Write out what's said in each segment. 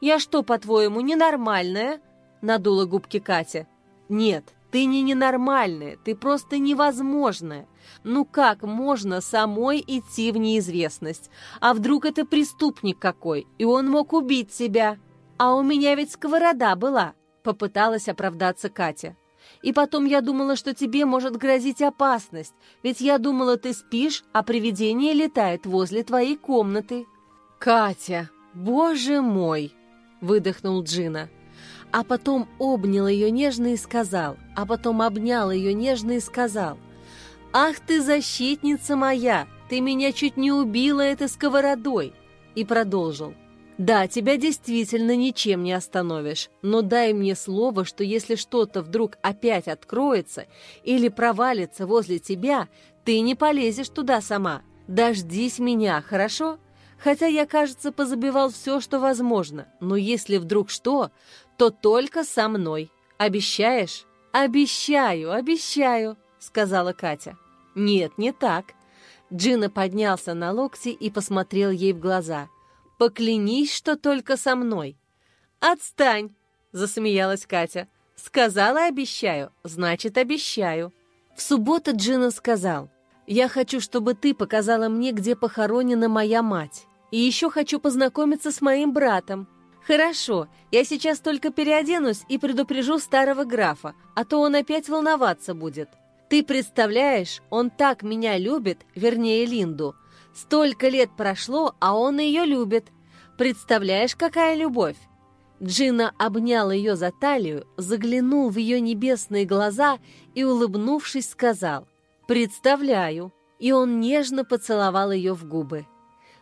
Я что, по-твоему, ненормальная?» — надула губки Катя. «Нет, ты не ненормальная, ты просто невозможная. Ну как можно самой идти в неизвестность? А вдруг это преступник какой, и он мог убить себя? А у меня ведь сковорода была», — попыталась оправдаться Катя. И потом я думала, что тебе может грозить опасность, ведь я думала, ты спишь, а привидение летает возле твоей комнаты». «Катя, боже мой!» — выдохнул Джина. А потом обнял ее нежно и сказал, а потом обнял ее нежно и сказал, «Ах ты, защитница моя! Ты меня чуть не убила этой сковородой!» И продолжил, да, тебя действительно ничем не остановишь, но дай мне слово, что если что-то вдруг опять откроется или провалится возле тебя, ты не полезешь туда сама. Дождись меня, хорошо? Хотя я, кажется, позабивал все, что возможно, но если вдруг что, то только со мной. Обещаешь? Обещаю, обещаю, сказала Катя. Нет, не так. Джина поднялся на локти и посмотрел ей в глаза – Поклянись, что только со мной». «Отстань!» — засмеялась Катя. «Сказала, обещаю, значит, обещаю». В субботу Джина сказал, «Я хочу, чтобы ты показала мне, где похоронена моя мать. И еще хочу познакомиться с моим братом». «Хорошо, я сейчас только переоденусь и предупрежу старого графа, а то он опять волноваться будет. Ты представляешь, он так меня любит, вернее Линду, Столько лет прошло, а он ее любит. Представляешь, какая любовь? Джина обнял ее за талию, заглянул в ее небесные глаза и, улыбнувшись, сказал «Представляю». И он нежно поцеловал ее в губы.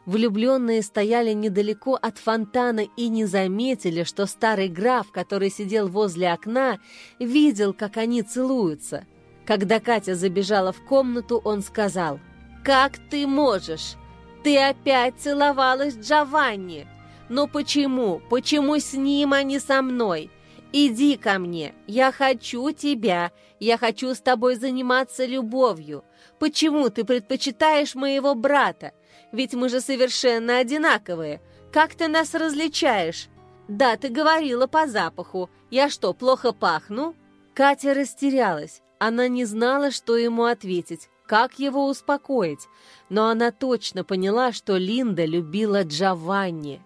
Влюбленные стояли недалеко от фонтана и не заметили, что старый граф, который сидел возле окна, видел, как они целуются. Когда Катя забежала в комнату, он сказал – «Как ты можешь? Ты опять целовалась с Джованни. Но почему? Почему с ним, а не со мной? Иди ко мне. Я хочу тебя. Я хочу с тобой заниматься любовью. Почему ты предпочитаешь моего брата? Ведь мы же совершенно одинаковые. Как ты нас различаешь? Да, ты говорила по запаху. Я что, плохо пахну?» Катя растерялась. Она не знала, что ему ответить как его успокоить, но она точно поняла, что Линда любила Джованни.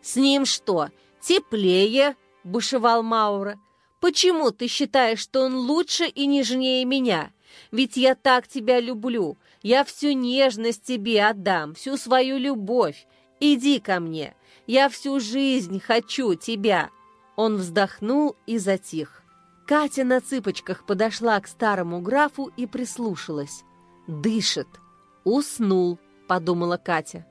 «С ним что, теплее?» — бушевал Маура. «Почему ты считаешь, что он лучше и нежнее меня? Ведь я так тебя люблю. Я всю нежность тебе отдам, всю свою любовь. Иди ко мне. Я всю жизнь хочу тебя». Он вздохнул и затих. Катя на цыпочках подошла к старому графу и прислушалась. Дышит. Уснул, подумала Катя.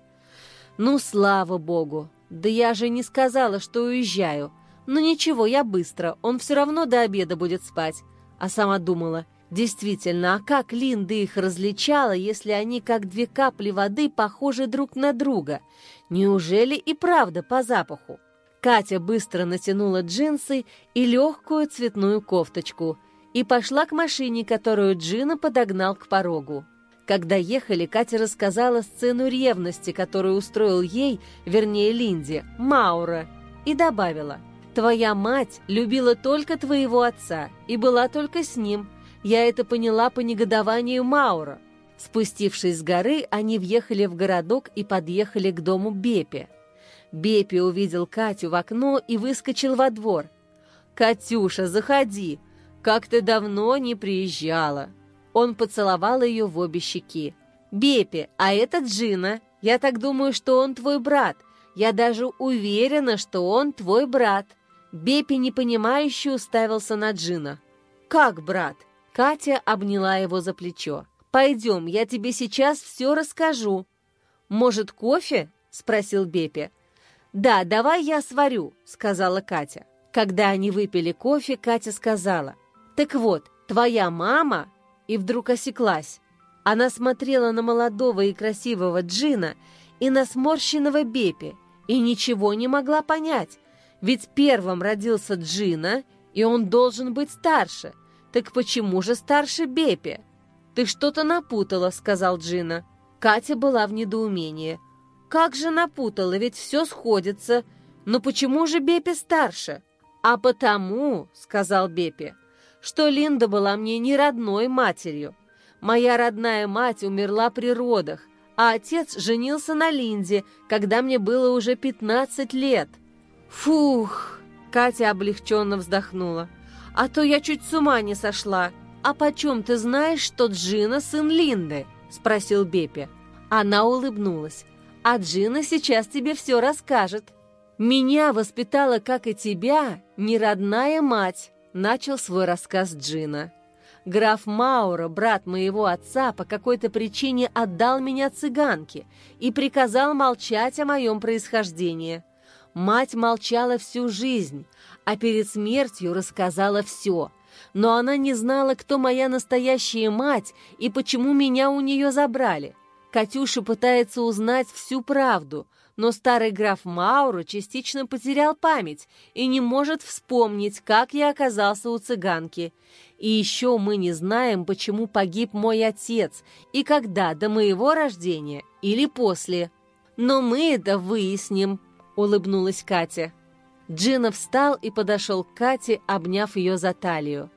Ну, слава богу. Да я же не сказала, что уезжаю. Ну ничего, я быстро, он все равно до обеда будет спать. А сама думала, действительно, а как Линда их различала, если они как две капли воды похожи друг на друга? Неужели и правда по запаху? Катя быстро натянула джинсы и легкую цветную кофточку – и пошла к машине, которую Джина подогнал к порогу. Когда ехали, Катя рассказала сцену ревности, которую устроил ей, вернее Линде, Маура, и добавила, «Твоя мать любила только твоего отца и была только с ним. Я это поняла по негодованию Маура». Спустившись с горы, они въехали в городок и подъехали к дому Бепи. Бепи увидел Катю в окно и выскочил во двор. «Катюша, заходи!» как ты давно не приезжала!» Он поцеловал ее в обе щеки. «Бепи, а это Джина. Я так думаю, что он твой брат. Я даже уверена, что он твой брат». Бепи непонимающе уставился на Джина. «Как брат?» Катя обняла его за плечо. «Пойдем, я тебе сейчас все расскажу». «Может, кофе?» — спросил Бепи. «Да, давай я сварю», — сказала Катя. Когда они выпили кофе, Катя сказала, «Так вот, твоя мама...» И вдруг осеклась. Она смотрела на молодого и красивого Джина и на сморщенного Бепи и ничего не могла понять. Ведь первым родился Джина, и он должен быть старше. Так почему же старше Бепи? «Ты что-то напутала», — сказал Джина. Катя была в недоумении. «Как же напутала, ведь все сходится. «Но почему же Бепи старше?» «А потому», — сказал Бепи, — «что Линда была мне не родной матерью. Моя родная мать умерла при родах, а отец женился на Линде, когда мне было уже 15 лет». «Фух!» — Катя облегченно вздохнула. «А то я чуть с ума не сошла. А почем ты знаешь, что Джина сын Линды?» — спросил Бепи. Она улыбнулась. «А Джина сейчас тебе все расскажет». «Меня воспитала, как и тебя, неродная мать», — начал свой рассказ Джина. «Граф Маура, брат моего отца, по какой-то причине отдал меня цыганке и приказал молчать о моем происхождении. Мать молчала всю жизнь, а перед смертью рассказала все. Но она не знала, кто моя настоящая мать и почему меня у нее забрали. Катюша пытается узнать всю правду — но старый граф Мауро частично потерял память и не может вспомнить, как я оказался у цыганки. И еще мы не знаем, почему погиб мой отец и когда, до моего рождения или после. Но мы это выясним, улыбнулась Катя. Джина встал и подошел к Кате, обняв ее за талию.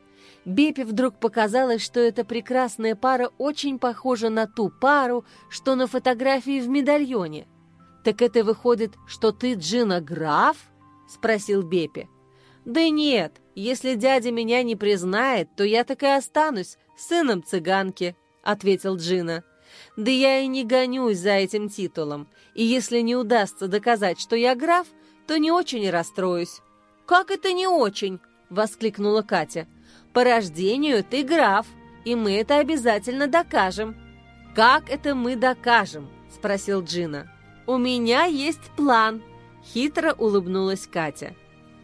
Бепе вдруг показалось, что эта прекрасная пара очень похожа на ту пару, что на фотографии в медальоне. «Так это выходит, что ты Джина граф?» — спросил Бепи. «Да нет, если дядя меня не признает, то я так и останусь сыном цыганки», — ответил Джина. «Да я и не гонюсь за этим титулом, и если не удастся доказать, что я граф, то не очень расстроюсь». «Как это не очень?» — воскликнула Катя. «По рождению ты граф, и мы это обязательно докажем». «Как это мы докажем?» — спросил Джина. «У меня есть план», — хитро улыбнулась Катя.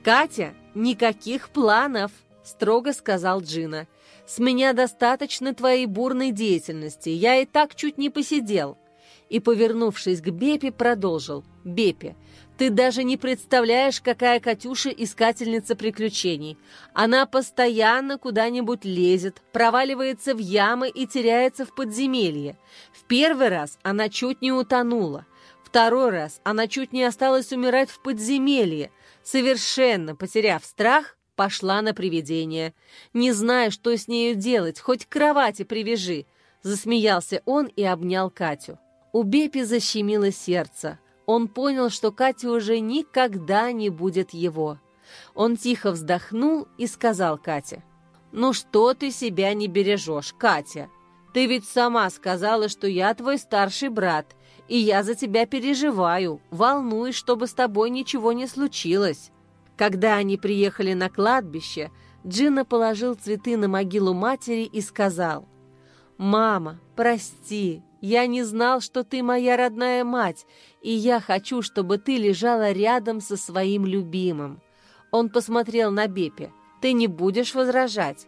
«Катя, никаких планов», — строго сказал Джина. «С меня достаточно твоей бурной деятельности, я и так чуть не посидел». И, повернувшись к Бепе, продолжил. «Бепе, ты даже не представляешь, какая Катюша искательница приключений. Она постоянно куда-нибудь лезет, проваливается в ямы и теряется в подземелье. В первый раз она чуть не утонула. Второй раз она чуть не осталась умирать в подземелье. Совершенно потеряв страх, пошла на привидение. Не зная, что с нею делать, хоть к кровати привяжи. Засмеялся он и обнял Катю. У Бепи защемило сердце. Он понял, что Катя уже никогда не будет его. Он тихо вздохнул и сказал Кате, «Ну что ты себя не бережешь, Катя? Ты ведь сама сказала, что я твой старший брат, и я за тебя переживаю, волнуюсь, чтобы с тобой ничего не случилось». Когда они приехали на кладбище, Джина положил цветы на могилу матери и сказал, «Мама, прости, я не знал, что ты моя родная мать, и я хочу, чтобы ты лежала рядом со своим любимым». Он посмотрел на Бепе. «Ты не будешь возражать?»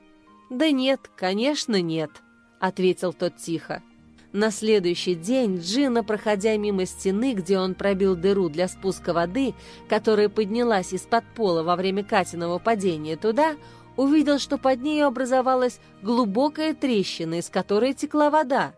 «Да нет, конечно, нет», — ответил тот тихо. На следующий день Джина, проходя мимо стены, где он пробил дыру для спуска воды, которая поднялась из-под пола во время Катиного падения туда, увидел, что под ней образовалась глубокая трещина, из которой текла вода.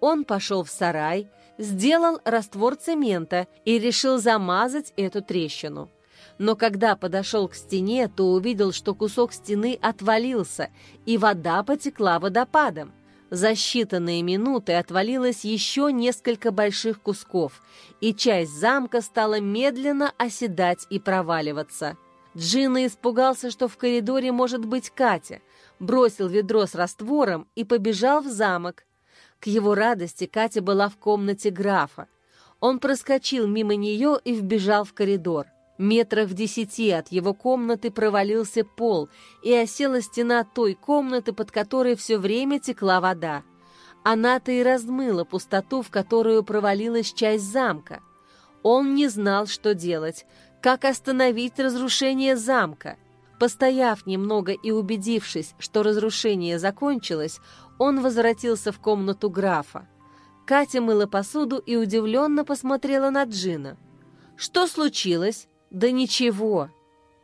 Он пошел в сарай, сделал раствор цемента и решил замазать эту трещину. Но когда подошел к стене, то увидел, что кусок стены отвалился, и вода потекла водопадом. За считанные минуты отвалилось еще несколько больших кусков, и часть замка стала медленно оседать и проваливаться. Джина испугался, что в коридоре может быть Катя, бросил ведро с раствором и побежал в замок. Его радости Катя была в комнате графа. Он проскочил мимо нее и вбежал в коридор. Метрах в десяти от его комнаты провалился пол, и осела стена той комнаты, под которой все время текла вода. Она-то и размыла пустоту, в которую провалилась часть замка. Он не знал, что делать, как остановить разрушение замка. Постояв немного и убедившись, что разрушение закончилось, он возвратился в комнату графа. Катя мыла посуду и удивленно посмотрела на Джина. «Что случилось?» «Да ничего!»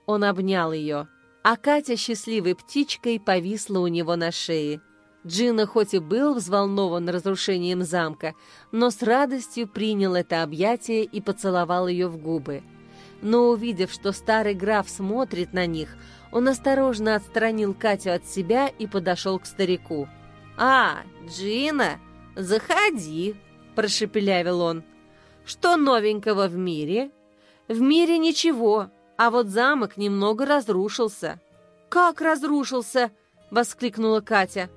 Он обнял ее, а Катя счастливой птичкой повисла у него на шее. Джина хоть и был взволнован разрушением замка, но с радостью принял это объятие и поцеловал ее в губы. Но увидев, что старый граф смотрит на них, он осторожно отстранил Катю от себя и подошел к старику. «А, Джина, заходи!» – прошепелявил он. «Что новенького в мире?» «В мире ничего, а вот замок немного разрушился». «Как разрушился?» – воскликнула Катя.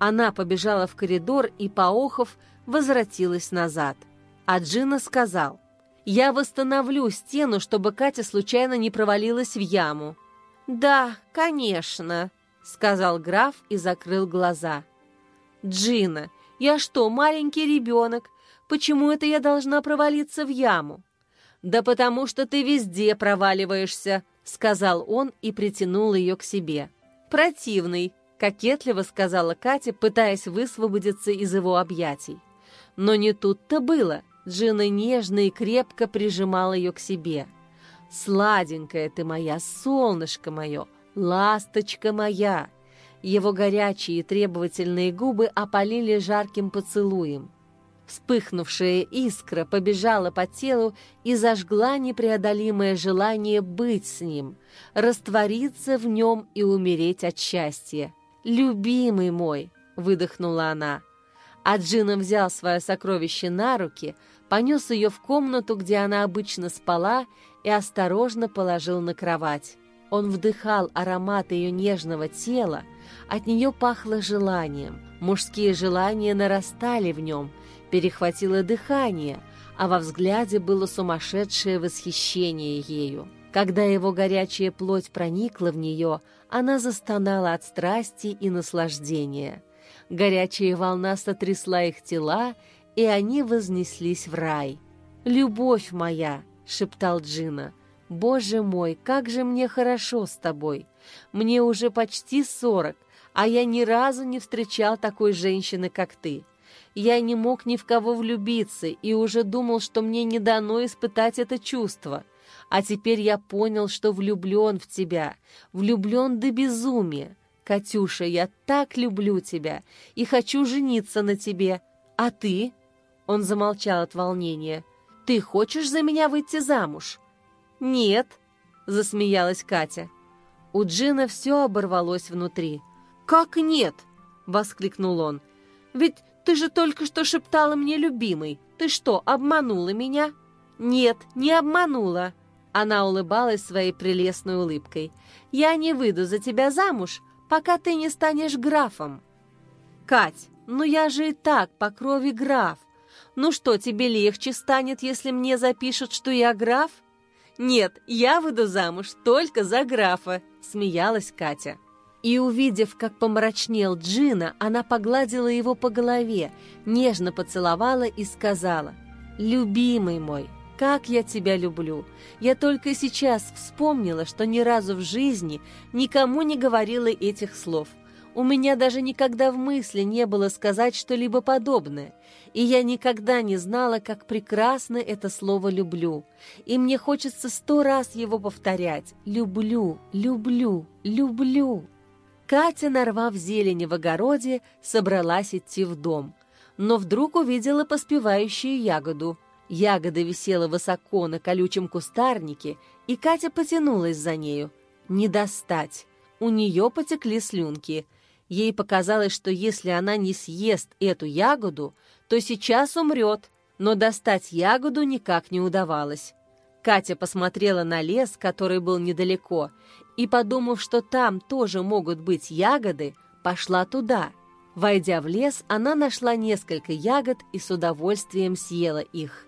Она побежала в коридор и, поохов, возвратилась назад. А Джина сказал, «Я восстановлю стену, чтобы Катя случайно не провалилась в яму». «Да, конечно», — сказал граф и закрыл глаза. «Джина, я что, маленький ребенок? Почему это я должна провалиться в яму?» «Да потому что ты везде проваливаешься», — сказал он и притянул ее к себе. «Противный», — кокетливо сказала Катя, пытаясь высвободиться из его объятий. Но не тут-то было. Джина нежно и крепко прижимала ее к себе. «Сладенькая ты моя, солнышко мое, ласточка моя!» Его горячие и требовательные губы опалили жарким поцелуем. Вспыхнувшая искра побежала по телу и зажгла непреодолимое желание быть с ним, раствориться в нем и умереть от счастья. «Любимый мой!» — выдохнула она. А Джина взял свое сокровище на руки, понес ее в комнату, где она обычно спала, и осторожно положил на кровать. Он вдыхал аромат ее нежного тела, от нее пахло желанием. Мужские желания нарастали в нем, перехватило дыхание, а во взгляде было сумасшедшее восхищение ею. Когда его горячая плоть проникла в нее, она застонала от страсти и наслаждения. Горячая волна сотрясла их тела, и они вознеслись в рай. «Любовь моя!» — шептал Джина. «Боже мой, как же мне хорошо с тобой! Мне уже почти сорок, а я ни разу не встречал такой женщины, как ты. Я не мог ни в кого влюбиться и уже думал, что мне не дано испытать это чувство. А теперь я понял, что влюблен в тебя, влюблен до безумия. Катюша, я так люблю тебя и хочу жениться на тебе. А ты?» Он замолчал от волнения. «Ты хочешь за меня выйти замуж?» «Нет», — засмеялась Катя. У Джина все оборвалось внутри. «Как нет?» — воскликнул он. «Ведь ты же только что шептала мне, любимый. Ты что, обманула меня?» «Нет, не обманула». Она улыбалась своей прелестной улыбкой. «Я не выйду за тебя замуж, пока ты не станешь графом». «Кать, ну я же и так по крови граф. Ну что, тебе легче станет, если мне запишут, что я граф?» «Нет, я выйду замуж только за графа», — смеялась Катя. И, увидев, как помрачнел Джина, она погладила его по голове, нежно поцеловала и сказала, «Любимый мой, как я тебя люблю! Я только сейчас вспомнила, что ни разу в жизни никому не говорила этих слов. У меня даже никогда в мысли не было сказать что-либо подобное, и я никогда не знала, как прекрасно это слово «люблю». И мне хочется сто раз его повторять «люблю, люблю, люблю». Катя, нарвав зелени в огороде, собралась идти в дом, но вдруг увидела поспевающую ягоду – Ягода висела высоко на колючем кустарнике, и Катя потянулась за нею. Не достать. У нее потекли слюнки. Ей показалось, что если она не съест эту ягоду, то сейчас умрет, но достать ягоду никак не удавалось. Катя посмотрела на лес, который был недалеко, и, подумав, что там тоже могут быть ягоды, пошла туда. Войдя в лес, она нашла несколько ягод и с удовольствием съела их.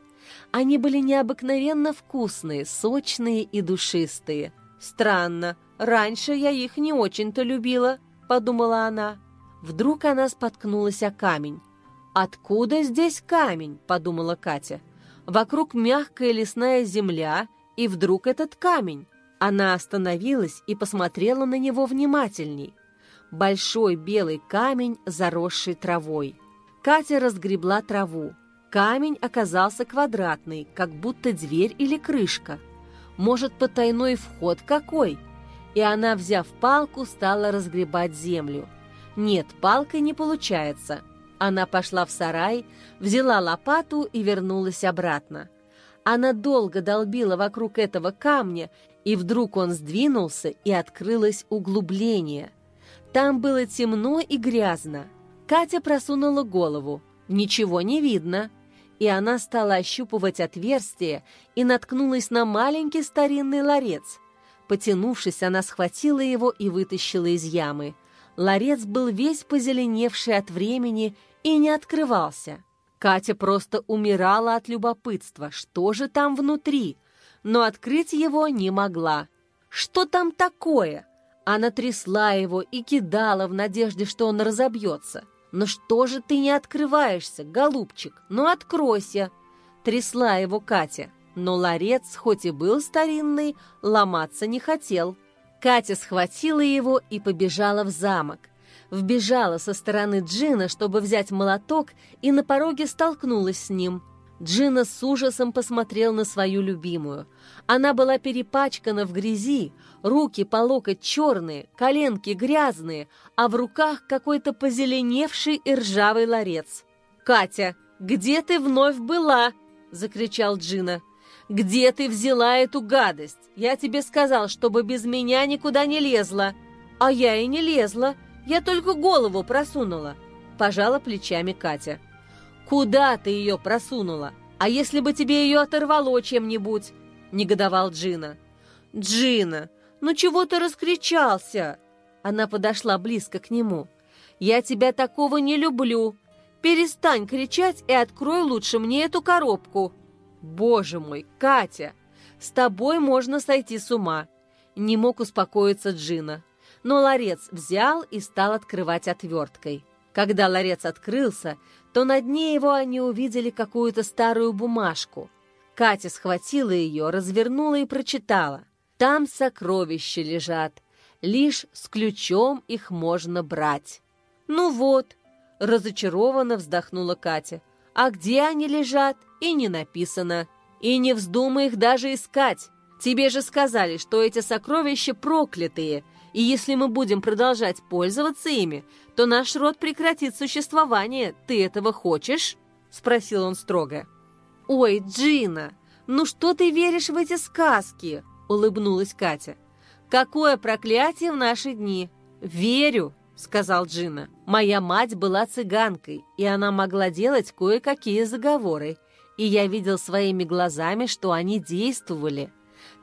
Они были необыкновенно вкусные, сочные и душистые. «Странно, раньше я их не очень-то любила», — подумала она. Вдруг она споткнулась о камень. «Откуда здесь камень?» — подумала Катя. «Вокруг мягкая лесная земля, и вдруг этот камень». Она остановилась и посмотрела на него внимательней. Большой белый камень, заросший травой. Катя разгребла траву. Камень оказался квадратный, как будто дверь или крышка. Может, потайной вход какой? И она, взяв палку, стала разгребать землю. Нет, палкой не получается. Она пошла в сарай, взяла лопату и вернулась обратно. Она долго долбила вокруг этого камня, и вдруг он сдвинулся, и открылось углубление. Там было темно и грязно. Катя просунула голову. Ничего не видно. И она стала ощупывать отверстие и наткнулась на маленький старинный ларец. Потянувшись, она схватила его и вытащила из ямы. Ларец был весь позеленевший от времени и не открывался. Катя просто умирала от любопытства, что же там внутри, но открыть его не могла. Что там такое? Она трясла его и кидала в надежде, что он разобьется. «Ну что же ты не открываешься, голубчик? Ну откройся!» Трясла его Катя, но ларец, хоть и был старинный, ломаться не хотел. Катя схватила его и побежала в замок вбежала со стороны Джина, чтобы взять молоток, и на пороге столкнулась с ним. Джина с ужасом посмотрел на свою любимую. Она была перепачкана в грязи, руки по локоть черные, коленки грязные, а в руках какой-то позеленевший и ржавый ларец. «Катя, где ты вновь была?» — закричал Джина. «Где ты взяла эту гадость? Я тебе сказал, чтобы без меня никуда не лезла». «А я и не лезла. Я только голову просунула», – пожала плечами Катя. «Куда ты ее просунула? А если бы тебе ее оторвало чем-нибудь?» – негодовал Джина. «Джина, ну чего ты раскричался?» Она подошла близко к нему. «Я тебя такого не люблю. Перестань кричать и открой лучше мне эту коробку». «Боже мой, Катя, с тобой можно сойти с ума!» Не мог успокоиться Джина но ларец взял и стал открывать отверткой. Когда ларец открылся, то на дне его они увидели какую-то старую бумажку. Катя схватила ее, развернула и прочитала. «Там сокровища лежат, лишь с ключом их можно брать». «Ну вот», — разочарованно вздохнула Катя, «а где они лежат, и не написано. И не вздумай их даже искать. Тебе же сказали, что эти сокровища проклятые, и если мы будем продолжать пользоваться ими, то наш род прекратит существование. Ты этого хочешь?» — спросил он строго. «Ой, Джина, ну что ты веришь в эти сказки?» — улыбнулась Катя. «Какое проклятие в наши дни!» «Верю!» — сказал Джина. «Моя мать была цыганкой, и она могла делать кое-какие заговоры, и я видел своими глазами, что они действовали.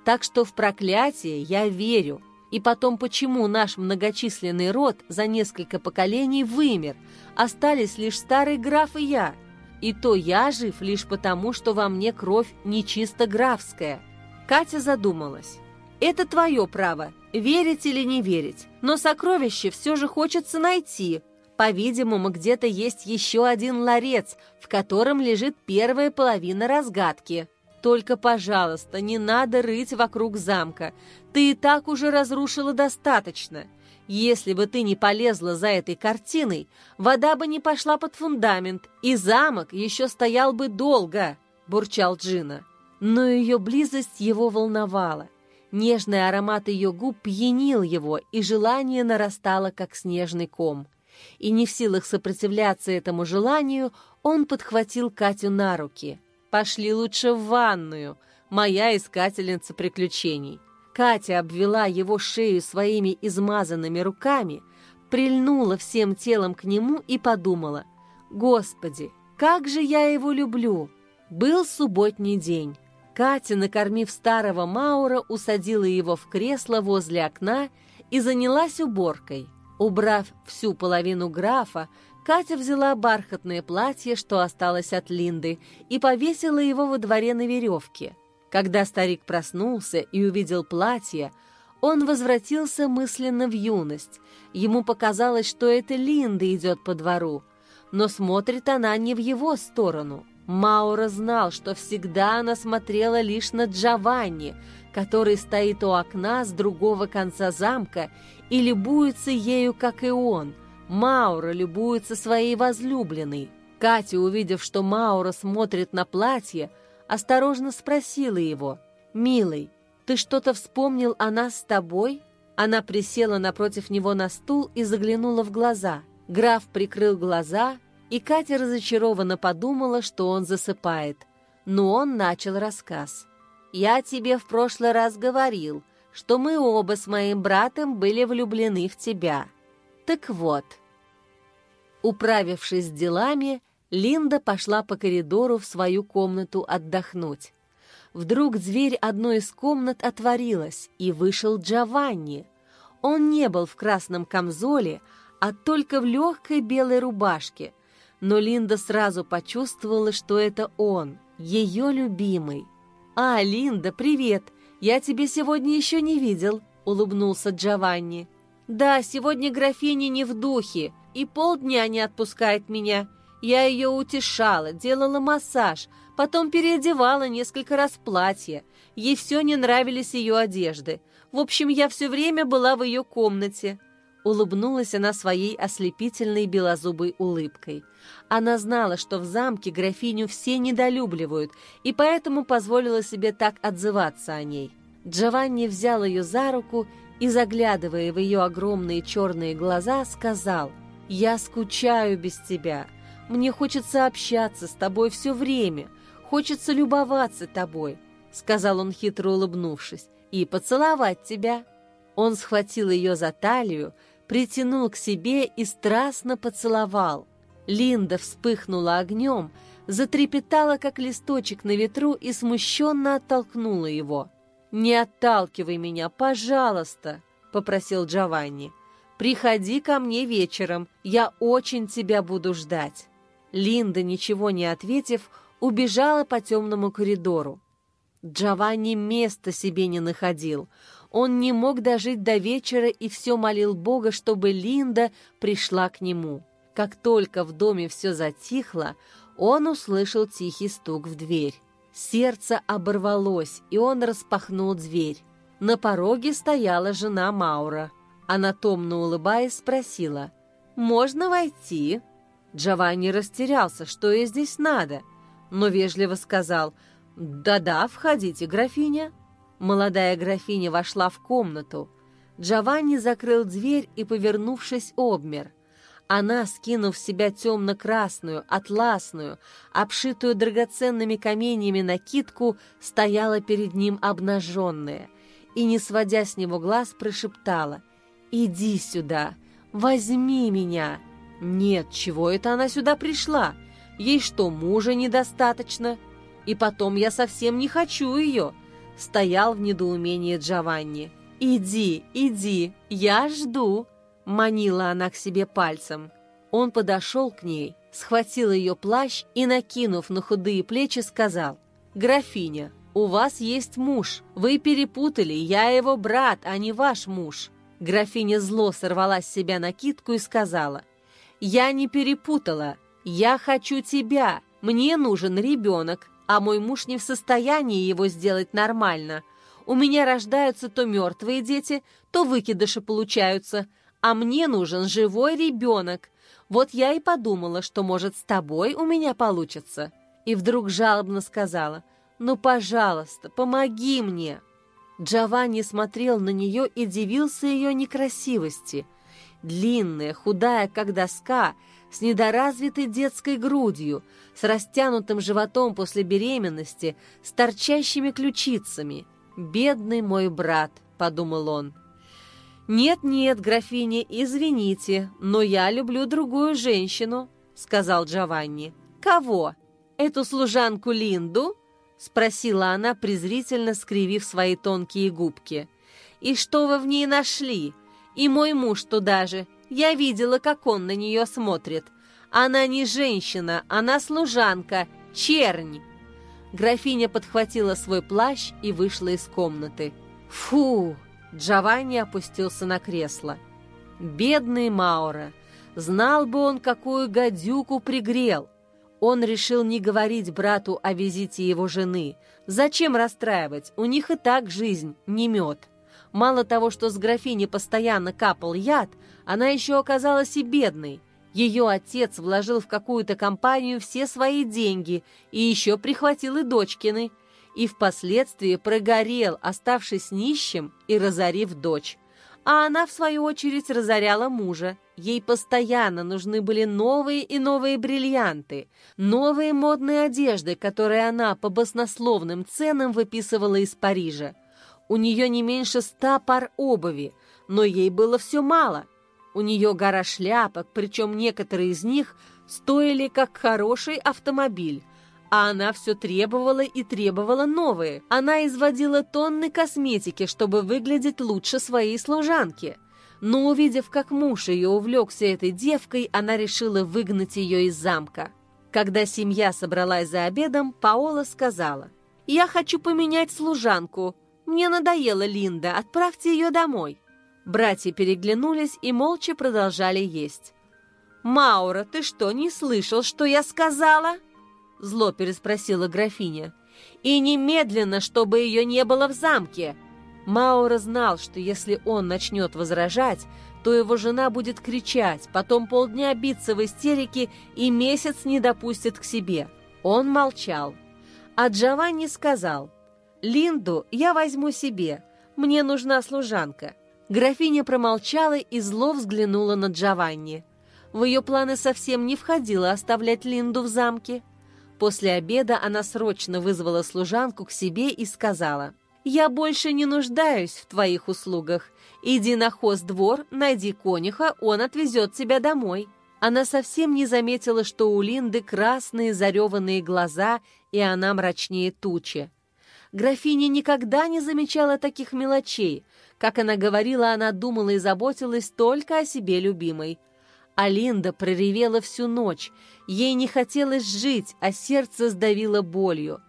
Так что в проклятие я верю, и потом, почему наш многочисленный род за несколько поколений вымер, остались лишь старый граф и я. И то я жив лишь потому, что во мне кровь не чисто графская. Катя задумалась. Это твое право, верить или не верить, но сокровище все же хочется найти. По-видимому, где-то есть еще один ларец, в котором лежит первая половина разгадки. Только, пожалуйста, не надо рыть вокруг замка. Ты и так уже разрушила достаточно. Если бы ты не полезла за этой картиной, вода бы не пошла под фундамент, и замок еще стоял бы долго», — бурчал Джина. Но ее близость его волновала. Нежный аромат ее губ пьянил его, и желание нарастало, как снежный ком. И не в силах сопротивляться этому желанию, он подхватил Катю на руки — Пошли лучше в ванную, моя искательница приключений. Катя обвела его шею своими измазанными руками, прильнула всем телом к нему и подумала, «Господи, как же я его люблю!» Был субботний день. Катя, накормив старого Маура, усадила его в кресло возле окна и занялась уборкой. Убрав всю половину графа, Катя взяла бархатное платье, что осталось от Линды, и повесила его во дворе на веревке. Когда старик проснулся и увидел платье, он возвратился мысленно в юность. Ему показалось, что это Линда идет по двору, но смотрит она не в его сторону. Маура знал, что всегда она смотрела лишь на Джованни, который стоит у окна с другого конца замка и любуется ею, как и он – Маура любуется своей возлюбленной. Катя, увидев, что Маура смотрит на платье, осторожно спросила его, «Милый, ты что-то вспомнил о нас с тобой?» Она присела напротив него на стул и заглянула в глаза. Граф прикрыл глаза, и Катя разочарованно подумала, что он засыпает. но он начал рассказ. «Я тебе в прошлый раз говорил, что мы оба с моим братом были влюблены в тебя. Так вот». Управившись с делами, Линда пошла по коридору в свою комнату отдохнуть. Вдруг дверь одной из комнат отворилась, и вышел Джованни. Он не был в красном камзоле, а только в легкой белой рубашке. Но Линда сразу почувствовала, что это он, ее любимый. «А, Линда, привет! Я тебя сегодня еще не видел», — улыбнулся Джованни. «Да, сегодня графиня не в духе, и полдня не отпускает меня. Я ее утешала, делала массаж, потом переодевала несколько раз платье. Ей все не нравились ее одежды. В общем, я все время была в ее комнате. Улыбнулась она своей ослепительной белозубой улыбкой. Она знала, что в замке графиню все недолюбливают, и поэтому позволила себе так отзываться о ней. Джованни взял ее за руку и, заглядывая в ее огромные черные глаза, сказал «Я скучаю без тебя». Мне хочется общаться с тобой все время, хочется любоваться тобой», — сказал он, хитро улыбнувшись, — «и поцеловать тебя». Он схватил ее за талию, притянул к себе и страстно поцеловал. Линда вспыхнула огнем, затрепетала, как листочек на ветру, и смущенно оттолкнула его. «Не отталкивай меня, пожалуйста», — попросил Джованни. «Приходи ко мне вечером, я очень тебя буду ждать». Линда, ничего не ответив, убежала по темному коридору. Джованни места себе не находил. Он не мог дожить до вечера и все молил Бога, чтобы Линда пришла к нему. Как только в доме все затихло, он услышал тихий стук в дверь. Сердце оборвалось, и он распахнул дверь. На пороге стояла жена Маура. Она, томно улыбаясь, спросила, «Можно войти?» Джованни растерялся, что ей здесь надо, но вежливо сказал «Да-да, входите, графиня». Молодая графиня вошла в комнату. Джованни закрыл дверь и, повернувшись, обмер. Она, скинув с себя темно-красную, атласную, обшитую драгоценными каменьями накидку, стояла перед ним обнаженная и, не сводя с него глаз, прошептала «Иди сюда, возьми меня». Нет, чего это она сюда пришла? Ей что, мужа недостаточно? И потом я совсем не хочу ее. Стоял в недоумении Джованни. «Иди, иди, я жду», — манила она к себе пальцем. Он подошел к ней, схватил ее плащ и, накинув на худые плечи, сказал, «Графиня, у вас есть муж. Вы перепутали, я его брат, а не ваш муж». Графиня зло сорвала с себя накидку и сказала, я не перепутала. Я хочу тебя. Мне нужен ребенок, а мой муж не в состоянии его сделать нормально. У меня рождаются то мертвые дети, то выкидыши получаются, а мне нужен живой ребенок. Вот я и подумала, что, может, с тобой у меня получится. И вдруг жалобно сказала, «Ну, пожалуйста, помоги мне». Джованни смотрел на нее и дивился ее некрасивости – длинная, худая, как доска, с недоразвитой детской грудью, с растянутым животом после беременности, с торчащими ключицами. «Бедный мой брат», — подумал он. «Нет-нет, графиня, извините, но я люблю другую женщину», — сказал Джованни. «Кого? Эту служанку Линду?» — спросила она, презрительно скривив свои тонкие губки. «И что вы в ней нашли? И мой муж туда же. Я видела, как он на нее смотрит. Она не женщина, она служанка, чернь. Графиня подхватила свой плащ и вышла из комнаты. Фу! Джованни опустился на кресло. Бедный Маура! Знал бы он, какую гадюку пригрел. Он решил не говорить брату о визите его жены. Зачем расстраивать? У них и так жизнь не мед. Мало того, что с графини постоянно капал яд, она еще оказалась и бедной. Ее отец вложил в какую-то компанию все свои деньги и еще прихватил и дочкины. И впоследствии прогорел, оставшись нищим и разорив дочь. А она, в свою очередь, разоряла мужа. Ей постоянно нужны были новые и новые бриллианты, новые модные одежды, которые она по баснословным ценам выписывала из Парижа. У нее не меньше ста пар обуви, но ей было все мало. У нее гора шляпок, причем некоторые из них стоили как хороший автомобиль, а она все требовала и требовала новые. Она изводила тонны косметики, чтобы выглядеть лучше своей служанки. Но увидев, как муж ее увлекся этой девкой, она решила выгнать ее из замка. Когда семья собралась за обедом, Паола сказала, «Я хочу поменять служанку. Мне надоела Линда, отправьте ее домой». Братья переглянулись и молча продолжали есть. «Маура, ты что, не слышал, что я сказала?» Зло переспросила графиня. «И немедленно, чтобы ее не было в замке!» Маура знал, что если он начнет возражать, то его жена будет кричать, потом полдня биться в истерике и месяц не допустит к себе. Он молчал. А Джованни сказал, «Линду я возьму себе, мне нужна служанка». Графиня промолчала и зло взглянула на Джованни. В ее планы совсем не входило оставлять Линду в замке. После обеда она срочно вызвала служанку к себе и сказала, «Я больше не нуждаюсь в твоих услугах. Иди на хост-двор, найди конюха, он отвезет тебя домой». Она совсем не заметила, что у Линды красные зареванные глаза, и она мрачнее тучи. Графиня никогда не замечала таких мелочей. Как она говорила, она думала и заботилась только о себе любимой. А Линда проревела всю ночь. Ей не хотелось жить, а сердце сдавило болью.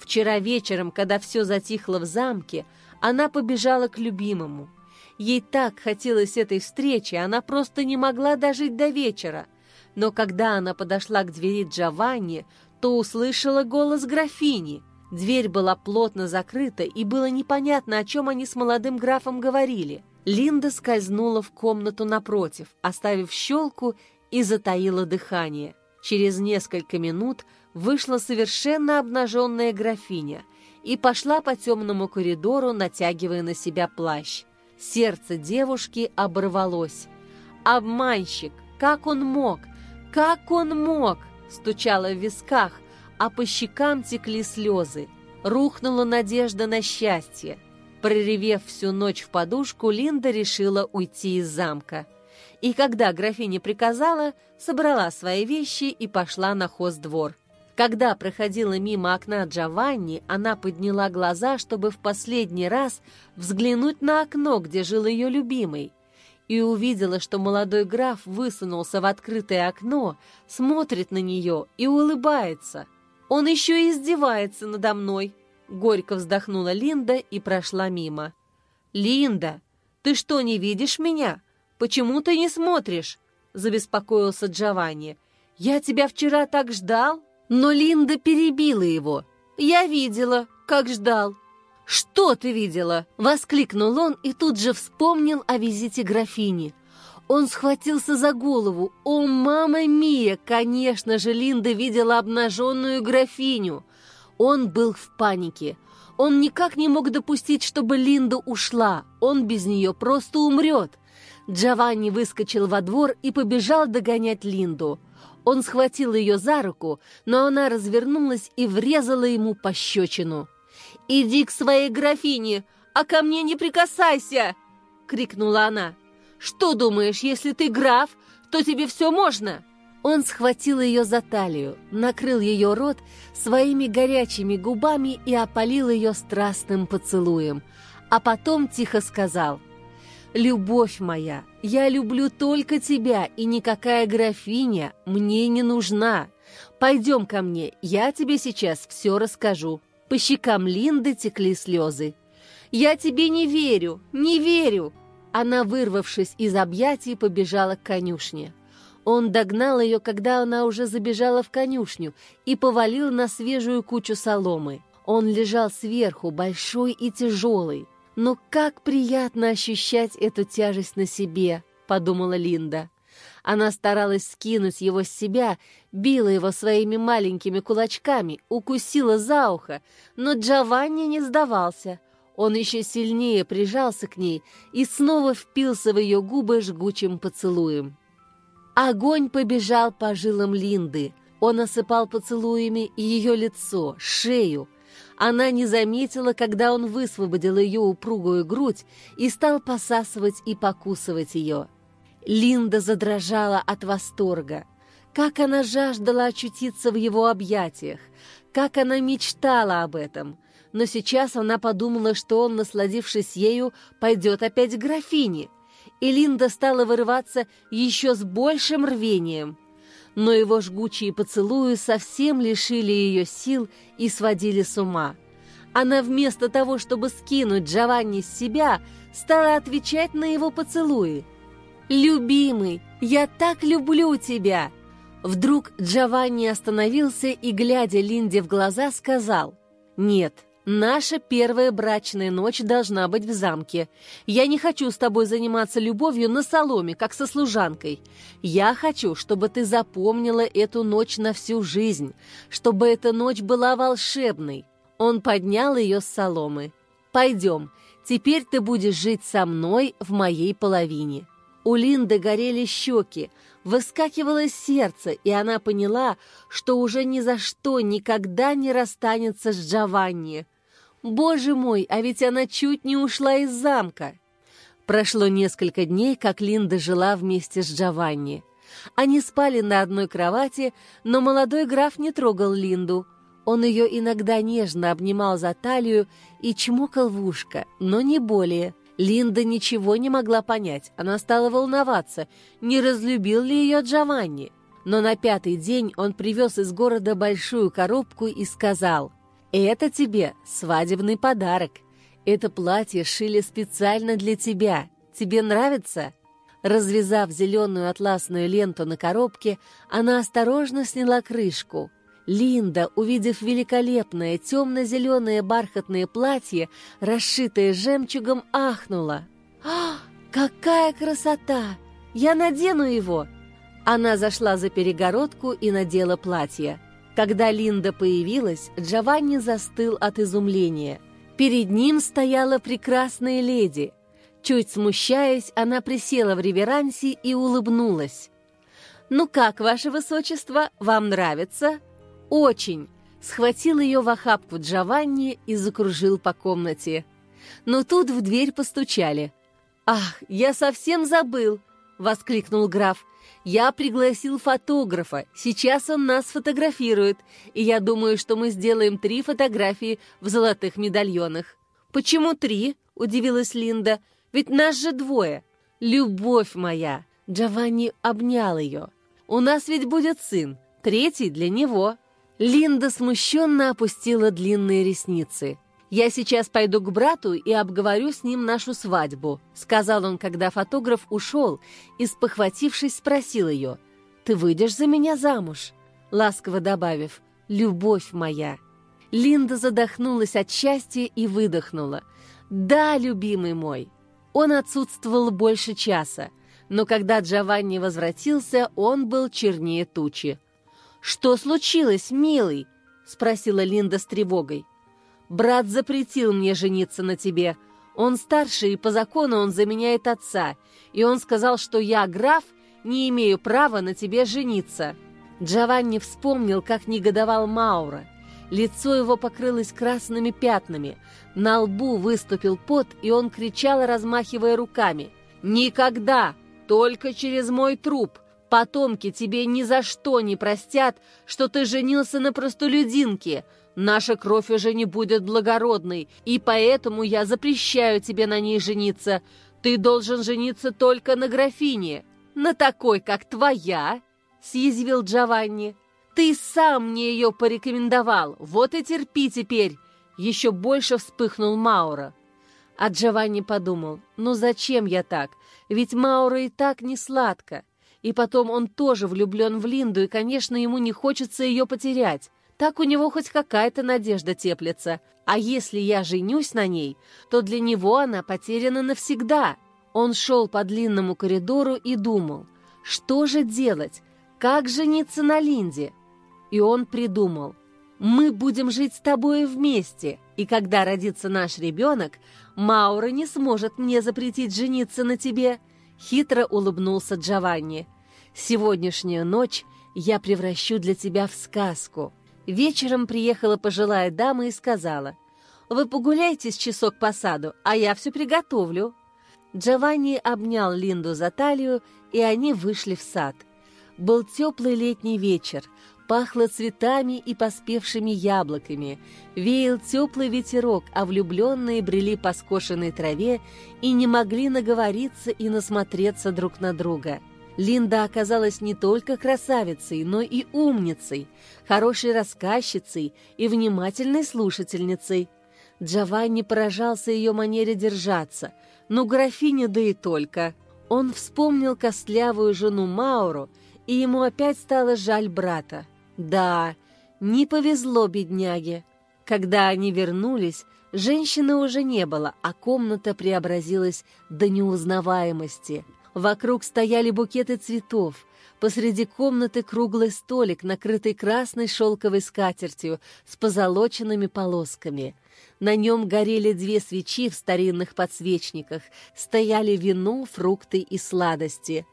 Вчера вечером, когда все затихло в замке, она побежала к любимому. Ей так хотелось этой встречи, она просто не могла дожить до вечера. Но когда она подошла к двери Джованни, то услышала голос графини. Дверь была плотно закрыта, и было непонятно, о чем они с молодым графом говорили. Линда скользнула в комнату напротив, оставив щелку и затаила дыхание. Через несколько минут вышла совершенно обнаженная графиня и пошла по темному коридору, натягивая на себя плащ. Сердце девушки оборвалось. «Обманщик! Как он мог? Как он мог?» стучало в висках, а по щекам текли слезы. Рухнула надежда на счастье. Проревев всю ночь в подушку, Линда решила уйти из замка. И когда графиня приказала, собрала свои вещи и пошла на хоздвор. Когда проходила мимо окна Джованни, она подняла глаза, чтобы в последний раз взглянуть на окно, где жил ее любимый, и увидела, что молодой граф высунулся в открытое окно, смотрит на нее и улыбается. «Он еще и издевается надо мной», Горько вздохнула Линда и прошла мимо. «Линда, ты что, не видишь меня? Почему ты не смотришь?» Забеспокоился Джованни. «Я тебя вчера так ждал?» Но Линда перебила его. «Я видела, как ждал». «Что ты видела?» — воскликнул он и тут же вспомнил о визите графини. Он схватился за голову. «О, мама Мия! Конечно же, Линда видела обнаженную графиню!» Он был в панике. Он никак не мог допустить, чтобы Линда ушла. Он без нее просто умрет. Джованни выскочил во двор и побежал догонять Линду. Он схватил ее за руку, но она развернулась и врезала ему пощечину. «Иди к своей графине, а ко мне не прикасайся!» — крикнула она. «Что думаешь, если ты граф, то тебе все можно?» Он схватил ее за талию, накрыл ее рот своими горячими губами и опалил ее страстным поцелуем, а потом тихо сказал «Любовь моя, я люблю только тебя, и никакая графиня мне не нужна. Пойдем ко мне, я тебе сейчас все расскажу». По щекам Линды текли слезы. «Я тебе не верю, не верю!» Она, вырвавшись из объятий, побежала к конюшне. Он догнал ее, когда она уже забежала в конюшню, и повалил на свежую кучу соломы. Он лежал сверху, большой и тяжелый. «Но как приятно ощущать эту тяжесть на себе», — подумала Линда. Она старалась скинуть его с себя, била его своими маленькими кулачками, укусила за ухо, но Джованни не сдавался. Он еще сильнее прижался к ней и снова впился в ее губы жгучим поцелуем. Огонь побежал по жилам Линды. Он осыпал поцелуями ее лицо, шею. Она не заметила, когда он высвободил ее упругую грудь и стал посасывать и покусывать ее. Линда задрожала от восторга. Как она жаждала очутиться в его объятиях, как она мечтала об этом. Но сейчас она подумала, что он, насладившись ею, пойдет опять к графине и Линда стала вырываться еще с большим рвением. Но его жгучие поцелуи совсем лишили ее сил и сводили с ума. Она вместо того, чтобы скинуть Джованни с себя, стала отвечать на его поцелуи. «Любимый, я так люблю тебя!» Вдруг Джованни остановился и, глядя Линде в глаза, сказал «Нет, Наша первая брачная ночь должна быть в замке. Я не хочу с тобой заниматься любовью на соломе, как со служанкой. Я хочу, чтобы ты запомнила эту ночь на всю жизнь, чтобы эта ночь была волшебной. Он поднял ее с соломы. Пойдем, теперь ты будешь жить со мной в моей половине. У Линды горели щеки, выскакивало сердце, и она поняла, что уже ни за что никогда не расстанется с Джованни. Боже мой, а ведь она чуть не ушла из замка. Прошло несколько дней, как Линда жила вместе с Джованни. Они спали на одной кровати, но молодой граф не трогал Линду. Он ее иногда нежно обнимал за талию и чмокал в ушко, но не более. Линда ничего не могла понять, она стала волноваться, не разлюбил ли ее Джованни. Но на пятый день он привез из города большую коробку и сказал, «Это тебе свадебный подарок. Это платье шили специально для тебя. Тебе нравится?» Развязав зеленую атласную ленту на коробке, она осторожно сняла крышку. Линда, увидев великолепное темно-зеленое бархатное платье, расшитое жемчугом, ахнула. «А, какая красота! Я надену его!» Она зашла за перегородку и надела платье. Когда Линда появилась, Джованни застыл от изумления. Перед ним стояла прекрасная леди. Чуть смущаясь, она присела в реверансе и улыбнулась. «Ну как, ваше высочество, вам нравится?» «Очень!» Схватил ее в охапку Джованни и закружил по комнате. Но тут в дверь постучали. «Ах, я совсем забыл!» — воскликнул граф. Я пригласил фотографа. Сейчас он нас фотографирует. И я думаю, что мы сделаем три фотографии в золотых медальонах. Почему три? Удивилась Линда. Ведь нас же двое. Любовь моя. Джованни обнял ее. У нас ведь будет сын. Третий для него. Линда смущенно опустила длинные ресницы. «Я сейчас пойду к брату и обговорю с ним нашу свадьбу», сказал он, когда фотограф ушел и, спохватившись, спросил ее, «Ты выйдешь за меня замуж?» ласково добавив, «Любовь моя». Линда задохнулась от счастья и выдохнула. «Да, любимый мой». Он отсутствовал больше часа, но когда Джованни возвратился, он был чернее тучи. «Что случилось, милый?» — спросила Линда с тревогой. Брат запретил мне жениться на тебе. Он старше, и по закону он заменяет отца. И он сказал, что я, граф, не имею права на тебе жениться». Джованни вспомнил, как негодовал Маура. Лицо его покрылось красными пятнами. На лбу выступил пот, и он кричал, размахивая руками. «Никогда! Только через мой труп! Потомки тебе ни за что не простят, что ты женился на простолюдинке!» Наша кровь уже не будет благородной, и поэтому я запрещаю тебе на ней жениться. Ты должен жениться только на графине, на такой, как твоя», — съязвил Джованни. «Ты сам мне ее порекомендовал, вот и терпи теперь!» Еще больше вспыхнул Маура. А Джованни подумал, ну зачем я так? Ведь Маура и так не сладко. И потом он тоже влюблен в Линду, и, конечно, ему не хочется ее потерять. Так у него хоть какая-то надежда теплится. А если я женюсь на ней, то для него она потеряна навсегда. Он шел по длинному коридору и думал, что же делать, как жениться на Линде? И он придумал, Мы будем жить с тобой вместе, и когда родится наш ребенок, Маура не сможет мне запретить жениться на тебе», — хитро улыбнулся Джованни. «Сегодняшнюю ночь я превращу для тебя в сказку». Вечером приехала пожилая дама и сказала, «Вы погуляйте с часок по саду, а я все приготовлю». Джованни обнял Линду за талию, и они вышли в сад. Был теплый летний вечер, пахло цветами и поспевшими яблоками, веял теплый ветерок, а влюбленные брели по скошенной траве и не могли наговориться и насмотреться друг на друга. Линда оказалась не только красавицей, но и умницей, хорошей рассказчицей и внимательной слушательницей. Джованни поражался ее манере держаться, но графиня да и только. Он вспомнил костлявую жену Мауру, и ему опять стало жаль брата. Да, не повезло бедняге. Когда они вернулись, женщины уже не было, а комната преобразилась до неузнаваемости. Вокруг стояли букеты цветов. Посреди комнаты круглый столик, накрытый красной шелковой скатертью с позолоченными полосками. На нем горели две свечи в старинных подсвечниках, стояли вино, фрукты и сладости.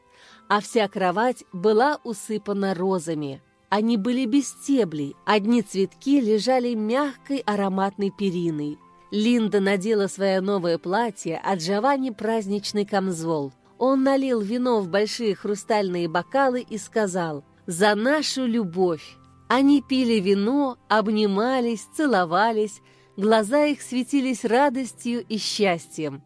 А вся кровать была усыпана розами. Они были без стеблей, одни цветки лежали мягкой ароматной периной. Линда надела свое новое платье, а Джованни праздничный камзол. Он налил вино в большие хрустальные бокалы и сказал «За нашу любовь!». Они пили вино, обнимались, целовались, глаза их светились радостью и счастьем.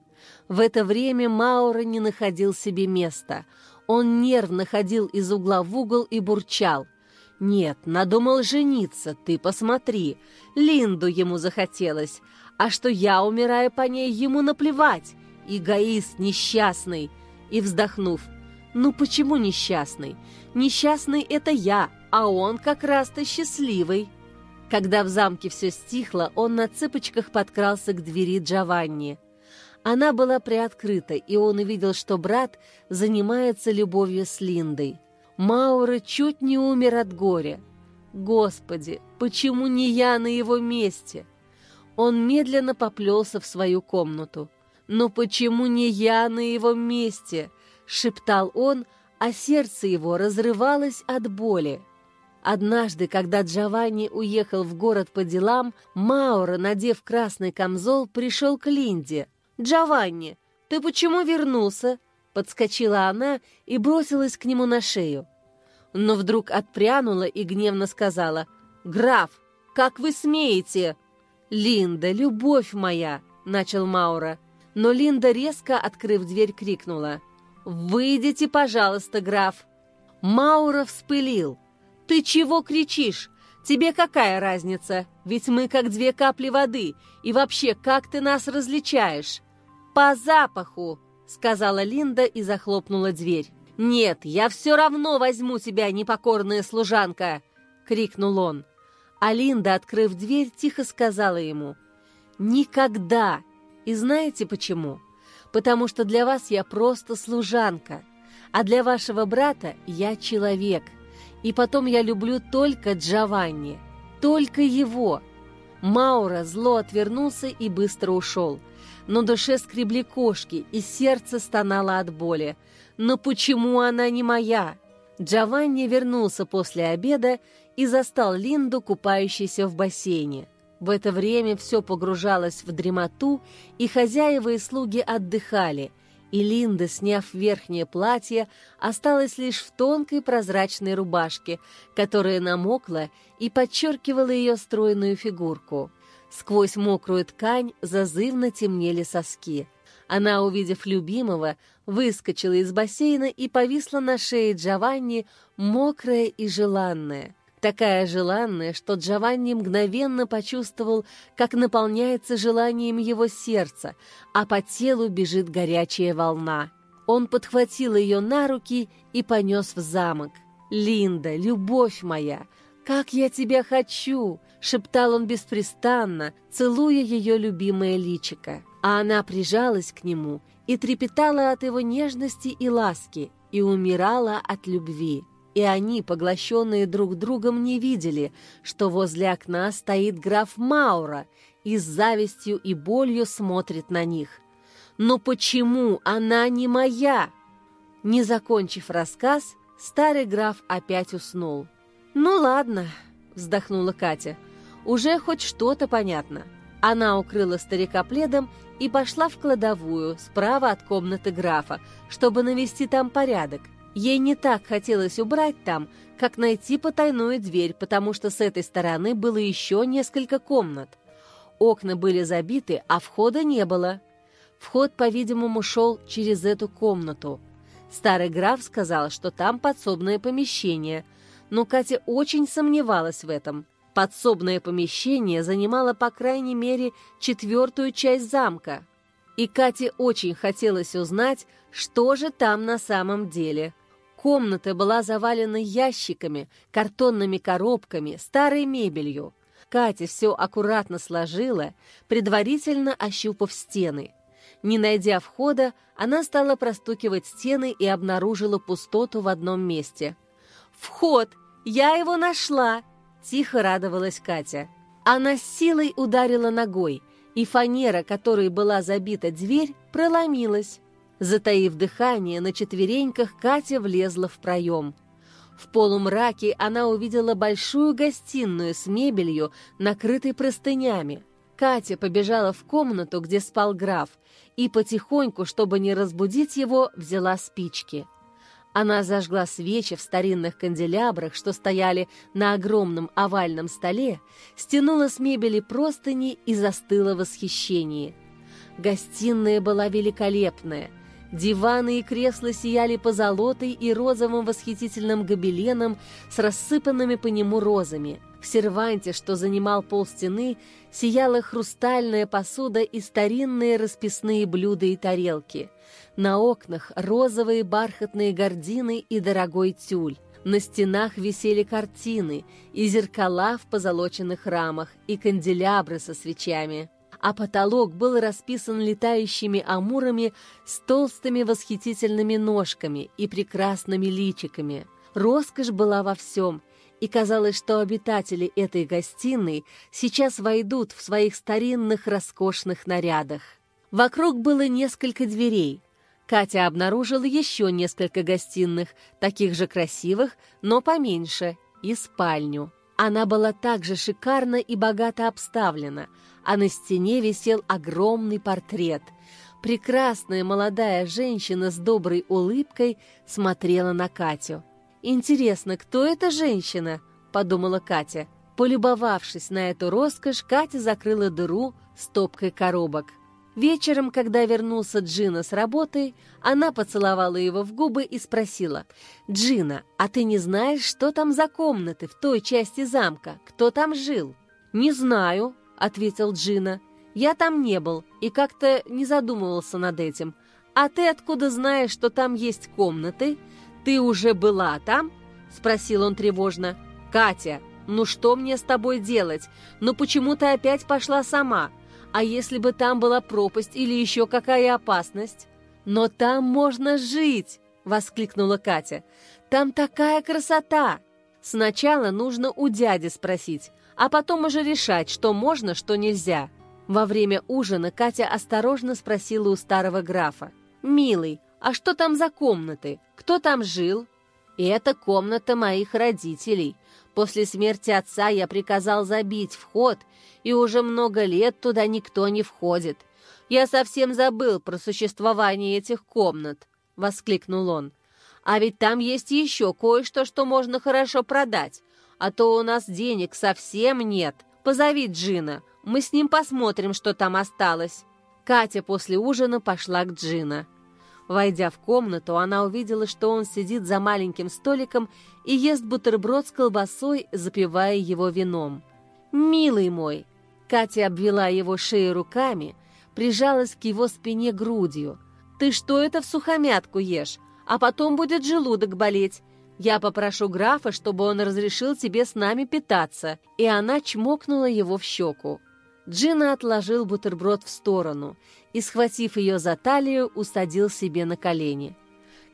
В это время Маура не находил себе места. Он нервно ходил из угла в угол и бурчал – «Нет, надумал жениться, ты посмотри. Линду ему захотелось. А что я умираю по ней, ему наплевать. Эгоист несчастный». И вздохнув, «Ну почему несчастный? Несчастный — это я, а он как раз-то счастливый». Когда в замке все стихло, он на цыпочках подкрался к двери Джованни. Она была приоткрыта, и он увидел, что брат занимается любовью с Линдой. Маура чуть не умер от горя. Господи, почему не я на его месте? Он медленно поплелся в свою комнату. «Но почему не я на его месте?» — шептал он, а сердце его разрывалось от боли. Однажды, когда Джованни уехал в город по делам, Маура, надев красный камзол, пришел к Линде. «Джованни, ты почему вернулся?» Подскочила она и бросилась к нему на шею. Но вдруг отпрянула и гневно сказала, «Граф, как вы смеете?» «Линда, любовь моя!» — начал Маура. Но Линда, резко открыв дверь, крикнула, «Выйдите, пожалуйста, граф!» Маура вспылил. «Ты чего кричишь? Тебе какая разница? Ведь мы как две капли воды. И вообще, как ты нас различаешь?» «По запаху!» — сказала Линда и захлопнула дверь. «Нет, я все равно возьму тебя, непокорная служанка!» — крикнул он. А Линда, открыв дверь, тихо сказала ему. «Никогда! И знаете почему? Потому что для вас я просто служанка, а для вашего брата я человек. И потом я люблю только Джованни, только его». Маура зло отвернулся и быстро ушел но душе скребли кошки, и сердце стонало от боли. Но почему она не моя? Джованни вернулся после обеда и застал Линду, купающейся в бассейне. В это время все погружалось в дремоту, и хозяева и слуги отдыхали, и Линда, сняв верхнее платье, осталась лишь в тонкой прозрачной рубашке, которая намокла и подчеркивала ее стройную фигурку. Сквозь мокрую ткань зазывно темнели соски. Она, увидев любимого, выскочила из бассейна и повисла на шее Джованни, мокрая и желанная. Такая желанная, что Джованни мгновенно почувствовал, как наполняется желанием его сердце, а по телу бежит горячая волна. Он подхватил ее на руки и понес в замок. «Линда, любовь моя, как я тебя хочу!» — шептал он беспрестанно, целуя ее любимое личико. А она прижалась к нему и трепетала от его нежности и ласки, и умирала от любви. И они, поглощенные друг другом, не видели, что возле окна стоит граф Маура и с завистью и болью смотрит на них. «Но почему она не моя?» Не закончив рассказ, старый граф опять уснул. «Ну ладно», — вздохнула Катя, — «уже хоть что-то понятно». Она укрыла старика пледом и пошла в кладовую справа от комнаты графа, чтобы навести там порядок — Ей не так хотелось убрать там, как найти потайную дверь, потому что с этой стороны было еще несколько комнат. Окна были забиты, а входа не было. Вход, по-видимому, шел через эту комнату. Старый граф сказал, что там подсобное помещение, но Катя очень сомневалась в этом. Подсобное помещение занимало, по крайней мере, четвертую часть замка. И Кате очень хотелось узнать, что же там на самом деле – Комната была завалена ящиками, картонными коробками, старой мебелью. Катя все аккуратно сложила, предварительно ощупав стены. Не найдя входа, она стала простукивать стены и обнаружила пустоту в одном месте. «Вход! Я его нашла!» – тихо радовалась Катя. Она силой ударила ногой, и фанера, которой была забита дверь, проломилась. Затаив дыхание, на четвереньках Катя влезла в проем. В полумраке она увидела большую гостиную с мебелью, накрытой простынями. Катя побежала в комнату, где спал граф, и потихоньку, чтобы не разбудить его, взяла спички. Она зажгла свечи в старинных канделябрах, что стояли на огромном овальном столе, стянула с мебели простыни и застыла в восхищении. Гостиная была великолепная, Диваны и кресла сияли позолотой и розовым восхитительным гобеленом с рассыпанными по нему розами. В серванте, что занимал пол стены, сияла хрустальная посуда и старинные расписные блюда и тарелки. На окнах розовые бархатные гардины и дорогой тюль. На стенах висели картины и зеркала в позолоченных рамах, и канделябры со свечами а потолок был расписан летающими амурами с толстыми восхитительными ножками и прекрасными личиками. Роскошь была во всем, и казалось, что обитатели этой гостиной сейчас войдут в своих старинных роскошных нарядах. Вокруг было несколько дверей. Катя обнаружила еще несколько гостиных, таких же красивых, но поменьше, и спальню. Она была также шикарно и богато обставлена, а на стене висел огромный портрет. Прекрасная молодая женщина с доброй улыбкой смотрела на Катю. «Интересно, кто эта женщина?» – подумала Катя. Полюбовавшись на эту роскошь, Катя закрыла дыру стопкой коробок. Вечером, когда вернулся Джина с работы, она поцеловала его в губы и спросила, «Джина, а ты не знаешь, что там за комнаты в той части замка? Кто там жил?» «Не знаю», — ответил Джина. «Я там не был и как-то не задумывался над этим. А ты откуда знаешь, что там есть комнаты? Ты уже была там?» — спросил он тревожно. «Катя, ну что мне с тобой делать? Ну почему ты опять пошла сама?» А если бы там была пропасть или еще какая опасность? Но там можно жить!» — воскликнула Катя. «Там такая красота! Сначала нужно у дяди спросить, а потом уже решать, что можно, что нельзя». Во время ужина Катя осторожно спросила у старого графа. «Милый, а что там за комнаты? Кто там жил?» «Это комната моих родителей. После смерти отца я приказал забить вход и уже много лет туда никто не входит. Я совсем забыл про существование этих комнат», — воскликнул он. «А ведь там есть еще кое-что, что можно хорошо продать, а то у нас денег совсем нет. Позови Джина, мы с ним посмотрим, что там осталось». Катя после ужина пошла к Джина. Войдя в комнату, она увидела, что он сидит за маленьким столиком и ест бутерброд с колбасой, запивая его вином. «Милый мой, Катя обвела его шею руками, прижалась к его спине грудью. «Ты что это в сухомятку ешь? А потом будет желудок болеть. Я попрошу графа, чтобы он разрешил тебе с нами питаться». И она чмокнула его в щеку. Джина отложил бутерброд в сторону и, схватив ее за талию, усадил себе на колени.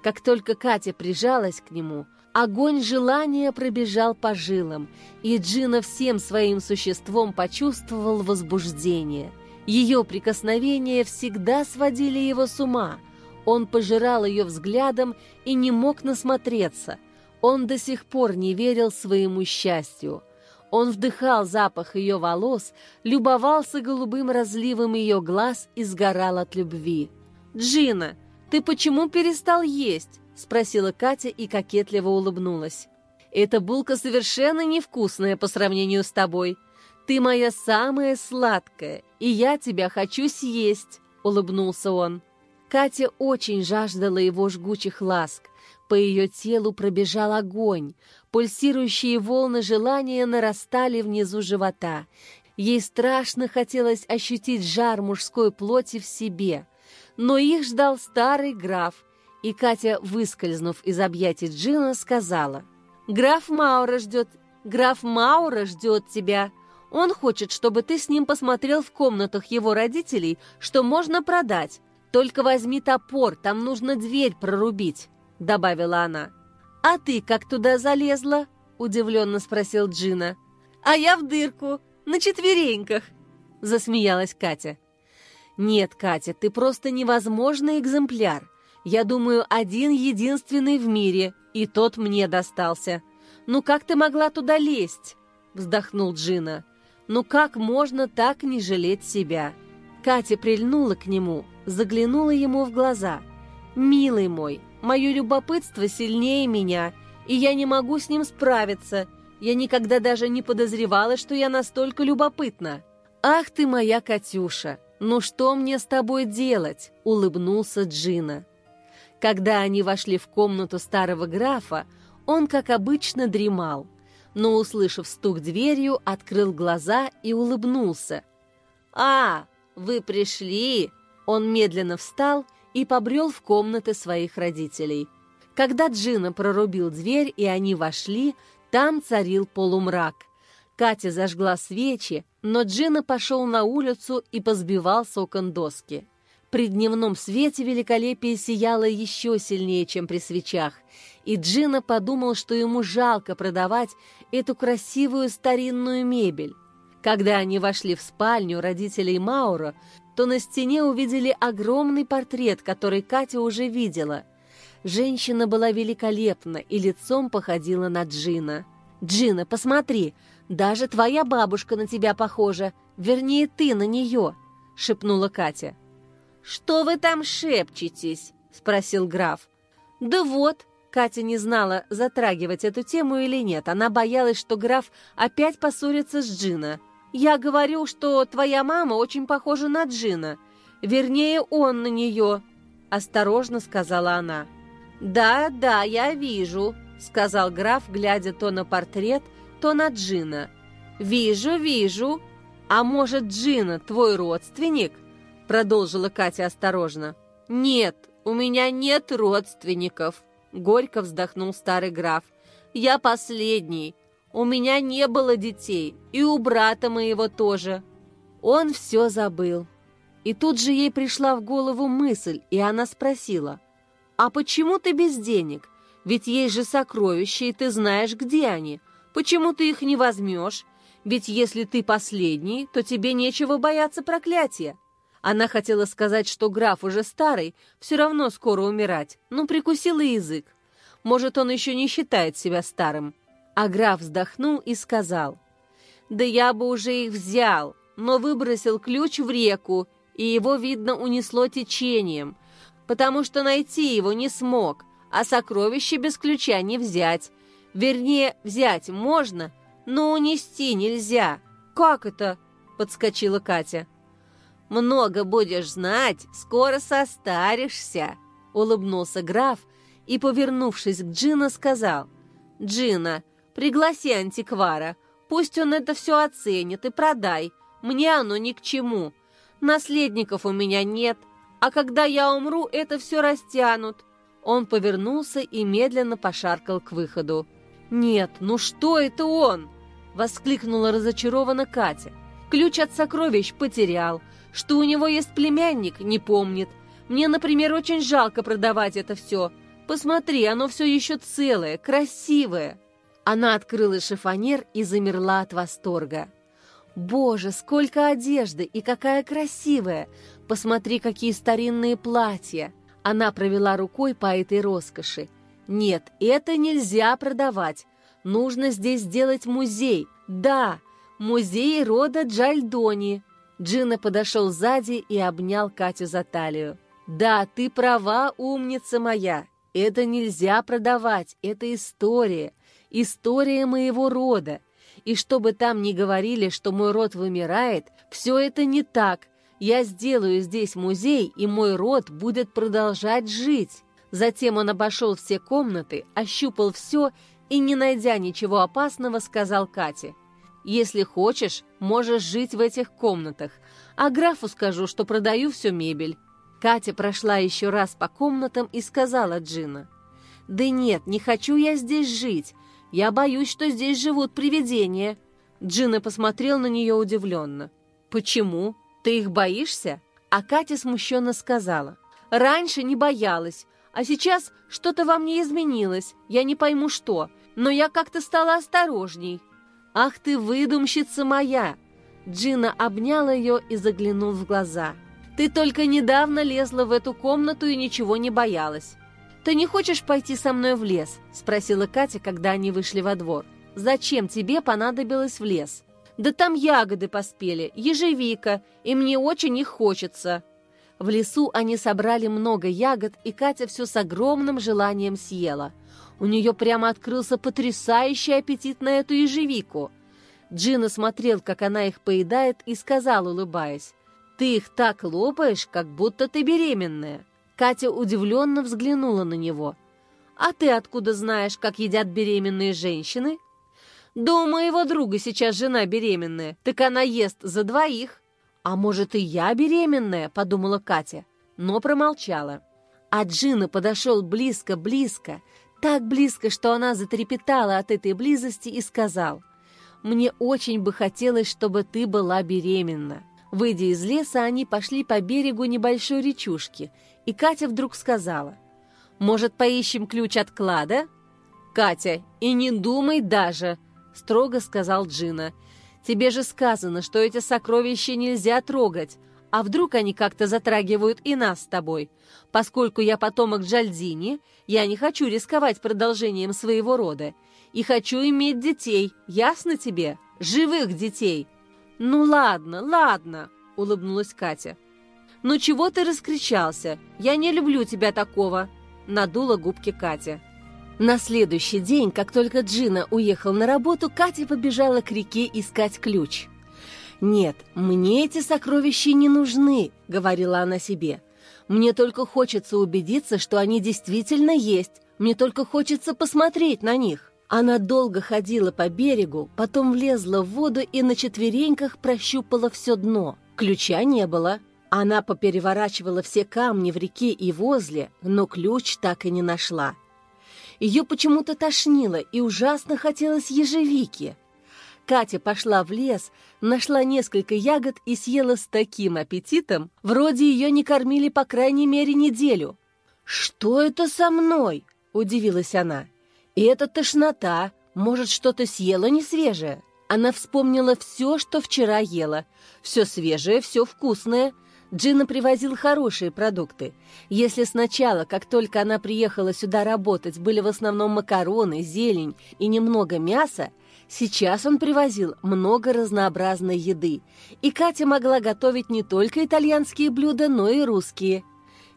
Как только Катя прижалась к нему, Огонь желания пробежал по жилам, и Джина всем своим существом почувствовал возбуждение. Ее прикосновения всегда сводили его с ума. Он пожирал ее взглядом и не мог насмотреться. Он до сих пор не верил своему счастью. Он вдыхал запах ее волос, любовался голубым разливом ее глаз и сгорал от любви. «Джина, ты почему перестал есть?» — спросила Катя и кокетливо улыбнулась. «Эта булка совершенно невкусная по сравнению с тобой. Ты моя самая сладкая, и я тебя хочу съесть», — улыбнулся он. Катя очень жаждала его жгучих ласк. По ее телу пробежал огонь. Пульсирующие волны желания нарастали внизу живота. Ей страшно хотелось ощутить жар мужской плоти в себе. Но их ждал старый граф, и Катя, выскользнув из объятий Джина, сказала, «Граф Маура ждет, граф Маура ждет тебя. Он хочет, чтобы ты с ним посмотрел в комнатах его родителей, что можно продать. Только возьми топор, там нужно дверь прорубить», — добавила она. «А ты как туда залезла?» — удивленно спросил Джина. «А я в дырку, на четвереньках», — засмеялась Катя. «Нет, Катя, ты просто невозможный экземпляр. Я думаю, один единственный в мире, и тот мне достался. Ну как ты могла туда лезть?» — вздохнул Джина. «Ну как можно так не жалеть себя?» Катя прильнула к нему, заглянула ему в глаза. «Милый мой, мое любопытство сильнее меня, и я не могу с ним справиться. Я никогда даже не подозревала, что я настолько любопытна». «Ах ты моя Катюша! Ну что мне с тобой делать?» — улыбнулся Джина. Когда они вошли в комнату старого графа, он, как обычно, дремал, но, услышав стук дверью, открыл глаза и улыбнулся. «А, вы пришли!» Он медленно встал и побрел в комнаты своих родителей. Когда Джина прорубил дверь и они вошли, там царил полумрак. Катя зажгла свечи, но Джина пошел на улицу и позбивал с окон доски. При дневном свете великолепие сияло еще сильнее, чем при свечах, и Джина подумал, что ему жалко продавать эту красивую старинную мебель. Когда они вошли в спальню родителей Маура, то на стене увидели огромный портрет, который Катя уже видела. Женщина была великолепна и лицом походила на Джина. «Джина, посмотри, даже твоя бабушка на тебя похожа, вернее, ты на нее», — шепнула Катя. «Что вы там шепчетесь?» — спросил граф. «Да вот», — Катя не знала, затрагивать эту тему или нет. Она боялась, что граф опять поссорится с Джина. «Я говорю, что твоя мама очень похожа на Джина. Вернее, он на нее», — осторожно сказала она. «Да, да, я вижу», — сказал граф, глядя то на портрет, то на Джина. «Вижу, вижу. А может, Джина твой родственник?» Продолжила Катя осторожно. «Нет, у меня нет родственников», — горько вздохнул старый граф. «Я последний. У меня не было детей, и у брата моего тоже». Он все забыл. И тут же ей пришла в голову мысль, и она спросила, «А почему ты без денег? Ведь есть же сокровища, и ты знаешь, где они. Почему ты их не возьмешь? Ведь если ты последний, то тебе нечего бояться проклятия». Она хотела сказать, что граф уже старый, все равно скоро умирать, но прикусила язык. Может, он еще не считает себя старым. А граф вздохнул и сказал, «Да я бы уже их взял, но выбросил ключ в реку, и его, видно, унесло течением, потому что найти его не смог, а сокровище без ключа не взять. Вернее, взять можно, но унести нельзя. Как это?» — подскочила Катя. Много будешь знать, скоро состаришься», — улыбнулся граф и, повернувшись к Джина, сказал, «Джина, пригласи антиквара, пусть он это все оценит и продай, мне оно ни к чему. Наследников у меня нет, а когда я умру, это все растянут». Он повернулся и медленно пошаркал к выходу. «Нет, ну что это он?» — воскликнула разочарованно Катя. «Ключ от сокровищ потерял, что у него есть племянник, не помнит. Мне, например, очень жалко продавать это все. Посмотри, оно все еще целое, красивое!» Она открыла шифонер и замерла от восторга. «Боже, сколько одежды и какая красивая! Посмотри, какие старинные платья!» Она провела рукой по этой роскоши. «Нет, это нельзя продавать. Нужно здесь сделать музей. Да, музей рода Джальдони». Джина подошел сзади и обнял Катю за талию. «Да, ты права, умница моя. Это нельзя продавать, это история. История моего рода. И чтобы там не говорили, что мой род вымирает, все это не так. Я сделаю здесь музей, и мой род будет продолжать жить. Затем он обошел все комнаты, ощупал все и, не найдя ничего опасного, сказал Кате, «Если хочешь, можешь жить в этих комнатах, а графу скажу, что продаю всю мебель». Катя прошла еще раз по комнатам и сказала Джина, «Да нет, не хочу я здесь жить. Я боюсь, что здесь живут привидения». Джина посмотрел на нее удивленно. «Почему? Ты их боишься?» А Катя смущенно сказала. «Раньше не боялась, а сейчас что-то во мне изменилось. Я не пойму, что, но я как-то стала осторожней». «Ах ты, выдумщица моя!» Джина обняла ее и заглянул в глаза. «Ты только недавно лезла в эту комнату и ничего не боялась. «Ты не хочешь пойти со мной в лес?» — спросила Катя, когда они вышли во двор. «Зачем тебе понадобилось в лес?» «Да там ягоды поспели, ежевика, и мне очень их хочется». В лесу они собрали много ягод, и Катя все с огромным желанием съела. У нее прямо открылся потрясающий аппетит на эту ежевику. Джина смотрел, как она их поедает, и сказал, улыбаясь, «Ты их так лопаешь, как будто ты беременная». Катя удивленно взглянула на него. «А ты откуда знаешь, как едят беременные женщины?» «Да у моего друга сейчас жена беременная, так она ест за двоих». «А может, и я беременная?» — подумала Катя, но промолчала. А Джина подошел близко-близко, так близко, что она затрепетала от этой близости и сказал, «Мне очень бы хотелось, чтобы ты была беременна». Выйдя из леса, они пошли по берегу небольшой речушки и Катя вдруг сказала, «Может, поищем ключ от клада?» «Катя, и не думай даже!» — строго сказал Джина. «Тебе же сказано, что эти сокровища нельзя трогать, а вдруг они как-то затрагивают и нас с тобой? Поскольку я потомок Джальдини, я не хочу рисковать продолжением своего рода. И хочу иметь детей, ясно тебе? Живых детей!» «Ну ладно, ладно!» — улыбнулась Катя. «Ну чего ты раскричался? Я не люблю тебя такого!» Надула губки Катя. На следующий день, как только Джина уехал на работу, Катя побежала к реке искать ключ. «Нет, мне эти сокровища не нужны», — говорила она себе. «Мне только хочется убедиться, что они действительно есть. Мне только хочется посмотреть на них». Она долго ходила по берегу, потом влезла в воду и на четвереньках прощупала все дно. Ключа не было. Она попереворачивала все камни в реке и возле, но ключ так и не нашла. Ее почему-то тошнило и ужасно хотелось ежевики. Катя пошла в лес, нашла несколько ягод и съела с таким аппетитом, вроде ее не кормили по крайней мере неделю. «Что это со мной?» – удивилась она. «И это тошнота, может, что-то съела несвежее?» Она вспомнила все, что вчера ела. Все свежее, все вкусное – Джина привозил хорошие продукты. Если сначала, как только она приехала сюда работать, были в основном макароны, зелень и немного мяса, сейчас он привозил много разнообразной еды. И Катя могла готовить не только итальянские блюда, но и русские.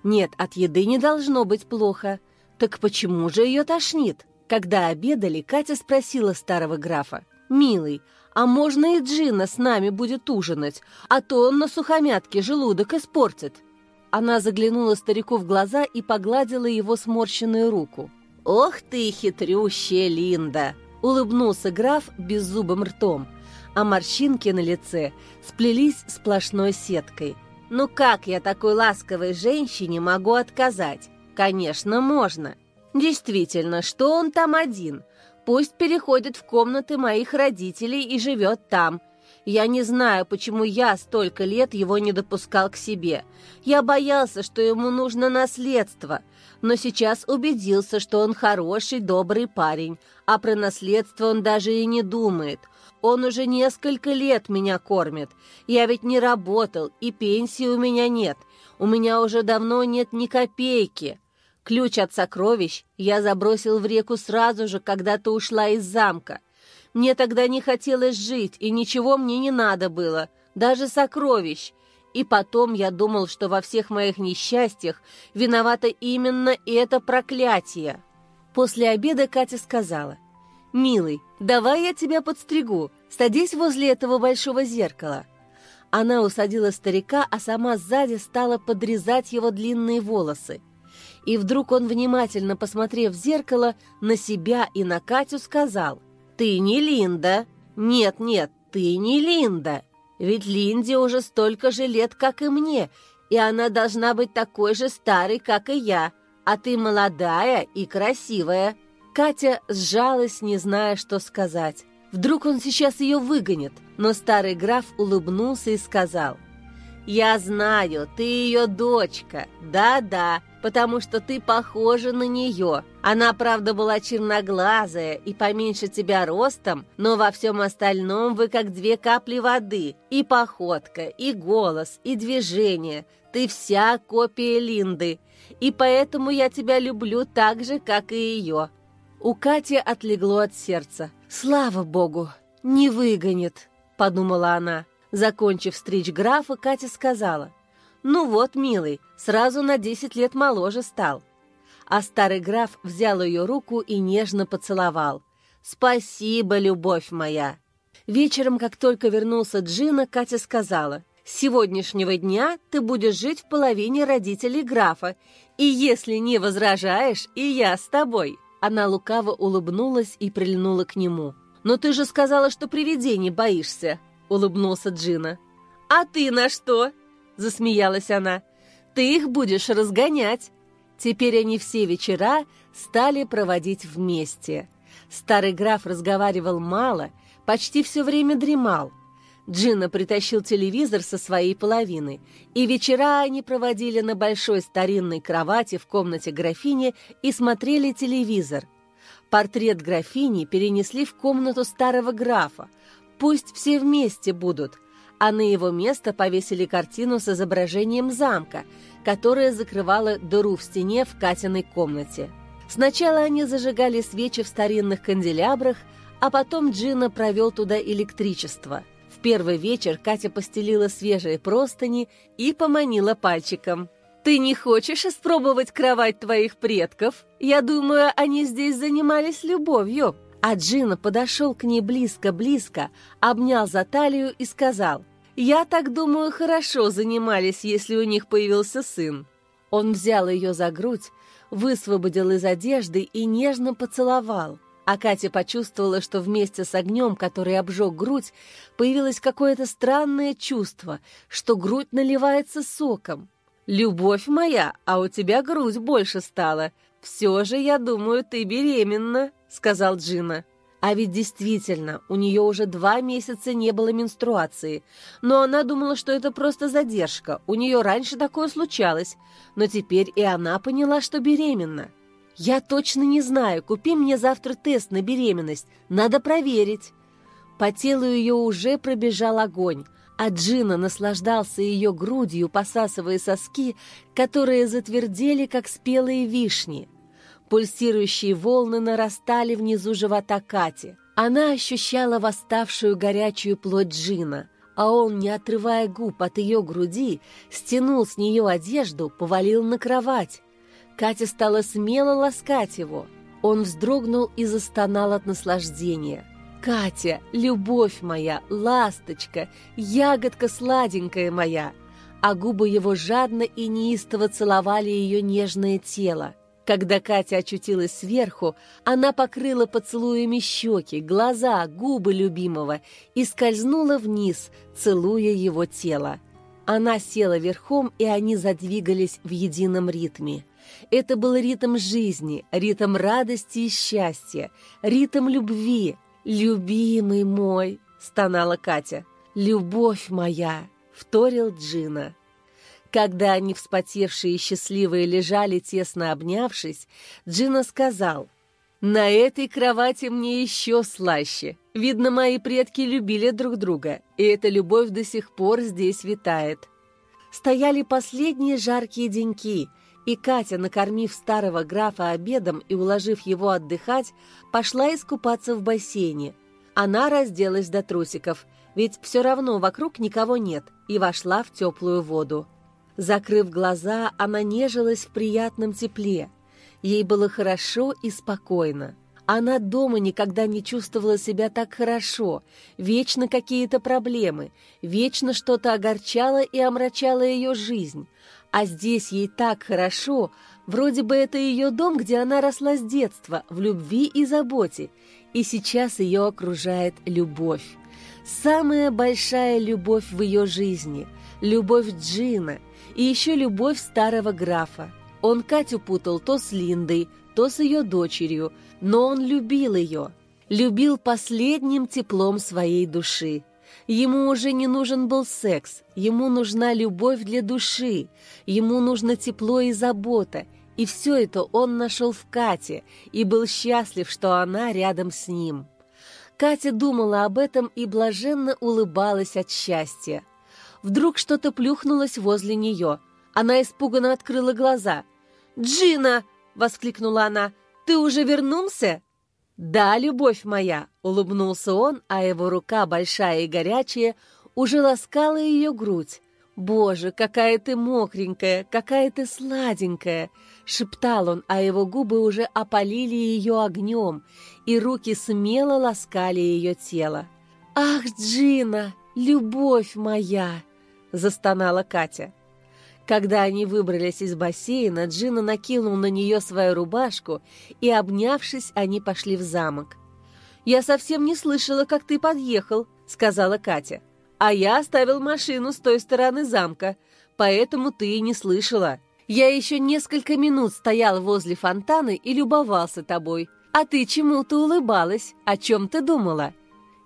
Нет, от еды не должно быть плохо. Так почему же ее тошнит? Когда обедали, Катя спросила старого графа. «Милый, а можно и Джина с нами будет ужинать, а то он на сухомятке желудок испортит». Она заглянула старику в глаза и погладила его сморщенную руку. «Ох ты, хитрющая Линда!» — улыбнулся граф беззубым ртом, а морщинки на лице сплелись сплошной сеткой. «Ну как я такой ласковой женщине могу отказать? Конечно, можно. Действительно, что он там один? Пусть переходит в комнаты моих родителей и живет там. Я не знаю, почему я столько лет его не допускал к себе. Я боялся, что ему нужно наследство, но сейчас убедился, что он хороший, добрый парень, а про наследство он даже и не думает. Он уже несколько лет меня кормит. Я ведь не работал, и пенсии у меня нет. У меня уже давно нет ни копейки. Ключ от сокровищ я забросил в реку сразу же, когда ты ушла из замка. Мне тогда не хотелось жить, и ничего мне не надо было, даже сокровищ. И потом я думал, что во всех моих несчастьях виновато именно это проклятие. После обеда Катя сказала, «Милый, давай я тебя подстригу, садись возле этого большого зеркала». Она усадила старика, а сама сзади стала подрезать его длинные волосы. И вдруг он, внимательно посмотрев в зеркало, на себя и на Катю сказал, «Ты не Линда! Нет, нет, ты не Линда! Ведь Линде уже столько же лет, как и мне, и она должна быть такой же старой, как и я, а ты молодая и красивая». Катя сжалась, не зная, что сказать. Вдруг он сейчас ее выгонит, но старый граф улыбнулся и сказал, «Я знаю, ты ее дочка, да-да, потому что ты похожа на нее. Она, правда, была черноглазая и поменьше тебя ростом, но во всем остальном вы как две капли воды. И походка, и голос, и движение. Ты вся копия Линды, и поэтому я тебя люблю так же, как и ее». У Кати отлегло от сердца. «Слава богу, не выгонит», — подумала она. Закончив стричь графа, Катя сказала, «Ну вот, милый, сразу на десять лет моложе стал». А старый граф взял ее руку и нежно поцеловал. «Спасибо, любовь моя!» Вечером, как только вернулся Джина, Катя сказала, «С сегодняшнего дня ты будешь жить в половине родителей графа, и если не возражаешь, и я с тобой». Она лукаво улыбнулась и прильнула к нему. «Но ты же сказала, что привидений боишься», — улыбнулся Джина. «А ты на что?» — засмеялась она. «Ты их будешь разгонять». Теперь они все вечера стали проводить вместе. Старый граф разговаривал мало, почти все время дремал. Джина притащил телевизор со своей половины, и вечера они проводили на большой старинной кровати в комнате графини и смотрели телевизор. Портрет графини перенесли в комнату старого графа. Пусть все вместе будут – а на его место повесили картину с изображением замка, которая закрывала дыру в стене в Катиной комнате. Сначала они зажигали свечи в старинных канделябрах, а потом Джина провел туда электричество. В первый вечер Катя постелила свежие простыни и поманила пальчиком. «Ты не хочешь испробовать кровать твоих предков? Я думаю, они здесь занимались любовью». А Джина подошел к ней близко-близко, обнял за талию и сказал, «Я так думаю, хорошо занимались, если у них появился сын». Он взял ее за грудь, высвободил из одежды и нежно поцеловал. А Катя почувствовала, что вместе с огнем, который обжег грудь, появилось какое-то странное чувство, что грудь наливается соком. «Любовь моя, а у тебя грудь больше стала. Все же, я думаю, ты беременна», — сказал Джина. А ведь действительно, у нее уже два месяца не было менструации. Но она думала, что это просто задержка. У нее раньше такое случалось. Но теперь и она поняла, что беременна. «Я точно не знаю. Купи мне завтра тест на беременность. Надо проверить». По телу ее уже пробежал огонь, а Джина наслаждался ее грудью, посасывая соски, которые затвердели, как спелые вишни. Пульсирующие волны нарастали внизу живота Кати. Она ощущала восставшую горячую плоть Джина, а он, не отрывая губ от ее груди, стянул с нее одежду, повалил на кровать. Катя стала смело ласкать его. Он вздрогнул и застонал от наслаждения. «Катя, любовь моя, ласточка, ягодка сладенькая моя!» А губы его жадно и неистово целовали ее нежное тело. Когда Катя очутилась сверху, она покрыла поцелуями щеки, глаза, губы любимого и скользнула вниз, целуя его тело. Она села верхом, и они задвигались в едином ритме. Это был ритм жизни, ритм радости и счастья, ритм любви. «Любимый мой!» — стонала Катя. «Любовь моя!» — вторил Джина. Когда они, вспотевшие и счастливые, лежали, тесно обнявшись, Джина сказал, «На этой кровати мне еще слаще. Видно, мои предки любили друг друга, и эта любовь до сих пор здесь витает». Стояли последние жаркие деньки, и Катя, накормив старого графа обедом и уложив его отдыхать, пошла искупаться в бассейне. Она разделась до трусиков, ведь все равно вокруг никого нет, и вошла в теплую воду. Закрыв глаза, она нежилась в приятном тепле. Ей было хорошо и спокойно. Она дома никогда не чувствовала себя так хорошо. Вечно какие-то проблемы, вечно что-то огорчало и омрачало ее жизнь. А здесь ей так хорошо, вроде бы это ее дом, где она росла с детства, в любви и заботе. И сейчас ее окружает любовь. Самая большая любовь в ее жизни – любовь Джина – и еще любовь старого графа. Он Катю путал то с Линдой, то с ее дочерью, но он любил ее, любил последним теплом своей души. Ему уже не нужен был секс, ему нужна любовь для души, ему нужно тепло и забота, и все это он нашел в Кате и был счастлив, что она рядом с ним. Катя думала об этом и блаженно улыбалась от счастья. Вдруг что-то плюхнулось возле нее. Она испуганно открыла глаза. «Джина!» — воскликнула она. «Ты уже вернулся?» «Да, любовь моя!» — улыбнулся он, а его рука, большая и горячая, уже ласкала ее грудь. «Боже, какая ты мокренькая, какая ты сладенькая!» — шептал он, а его губы уже опалили ее огнем, и руки смело ласкали ее тело. «Ах, Джина, любовь моя!» Застонала Катя. Когда они выбрались из бассейна, Джина накинул на нее свою рубашку, и, обнявшись, они пошли в замок. «Я совсем не слышала, как ты подъехал», — сказала Катя. «А я оставил машину с той стороны замка, поэтому ты и не слышала. Я еще несколько минут стоял возле фонтана и любовался тобой. А ты чему-то улыбалась, о чем ты думала?»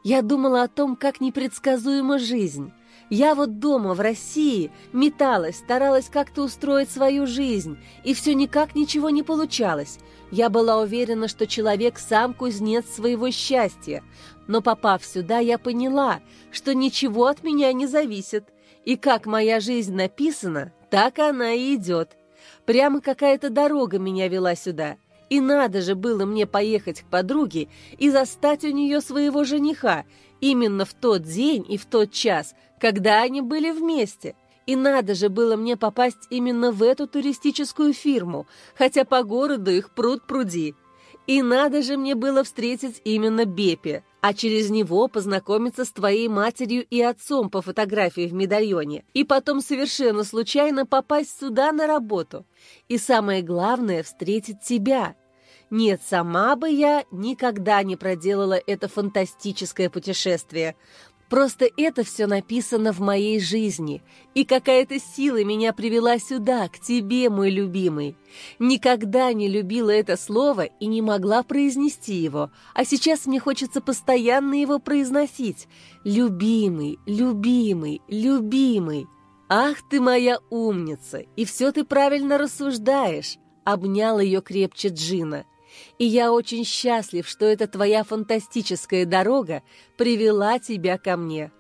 «Я думала о том, как непредсказуема жизнь». Я вот дома, в России, металась, старалась как-то устроить свою жизнь, и все никак ничего не получалось. Я была уверена, что человек сам кузнец своего счастья. Но попав сюда, я поняла, что ничего от меня не зависит. И как моя жизнь написана, так она и идет. Прямо какая-то дорога меня вела сюда. И надо же было мне поехать к подруге и застать у нее своего жениха, именно в тот день и в тот час, когда они были вместе. И надо же было мне попасть именно в эту туристическую фирму, хотя по городу их пруд пруди. И надо же мне было встретить именно Бепи, а через него познакомиться с твоей матерью и отцом по фотографии в медальоне, и потом совершенно случайно попасть сюда на работу. И самое главное — встретить тебя. Нет, сама бы я никогда не проделала это фантастическое путешествие, Просто это все написано в моей жизни, и какая-то сила меня привела сюда, к тебе, мой любимый. Никогда не любила это слово и не могла произнести его, а сейчас мне хочется постоянно его произносить. Любимый, любимый, любимый. Ах ты моя умница, и все ты правильно рассуждаешь, обнял ее крепче Джина и я очень счастлив, что эта твоя фантастическая дорога привела тебя ко мне».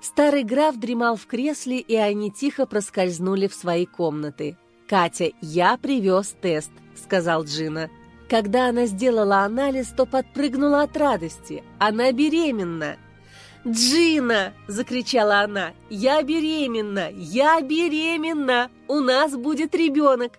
Старый граф дремал в кресле, и они тихо проскользнули в свои комнаты. «Катя, я привез тест», — сказал Джина. Когда она сделала анализ, то подпрыгнула от радости. Она беременна. «Джина!» — закричала она. «Я беременна! Я беременна! У нас будет ребенок!»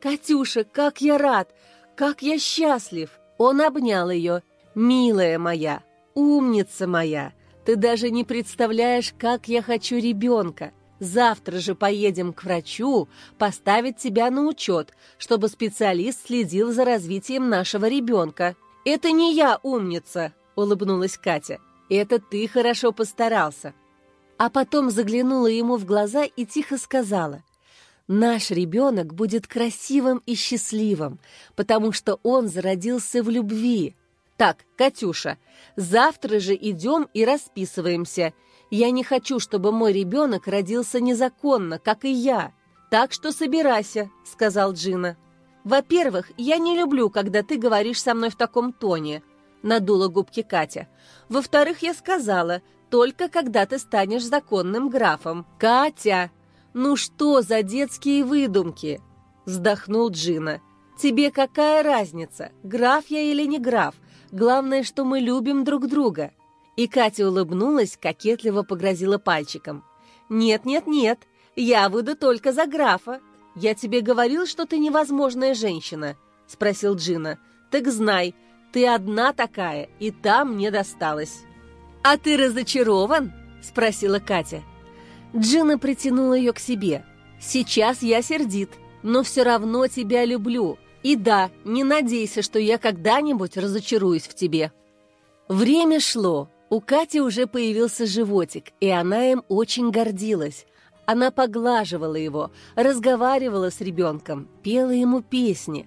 «Катюша, как я рад! Как я счастлив!» Он обнял ее. «Милая моя, умница моя, ты даже не представляешь, как я хочу ребенка. Завтра же поедем к врачу поставить тебя на учет, чтобы специалист следил за развитием нашего ребенка». «Это не я умница», — улыбнулась Катя. «Это ты хорошо постарался». А потом заглянула ему в глаза и тихо сказала — Наш ребенок будет красивым и счастливым, потому что он зародился в любви. Так, Катюша, завтра же идем и расписываемся. Я не хочу, чтобы мой ребенок родился незаконно, как и я. Так что собирайся», — сказал Джина. «Во-первых, я не люблю, когда ты говоришь со мной в таком тоне», — надула губки Катя. «Во-вторых, я сказала, только когда ты станешь законным графом». «Катя, ну что за детские выдумки?» — вздохнул Джина. «Тебе какая разница, граф я или не граф? Главное, что мы любим друг друга». И Катя улыбнулась, кокетливо погрозила пальчиком. «Нет, нет, нет, я выйду только за графа. Я тебе говорил, что ты невозможная женщина?» — спросил Джина. «Так знай, ты одна такая, и там не досталось». «А ты разочарован?» — спросила Катя. Джина притянула ее к себе. «Сейчас я сердит, но все равно тебя люблю. И да, не надейся, что я когда-нибудь разочаруюсь в тебе». Время шло, у Кати уже появился животик, и она им очень гордилась. Она поглаживала его, разговаривала с ребенком, пела ему песни.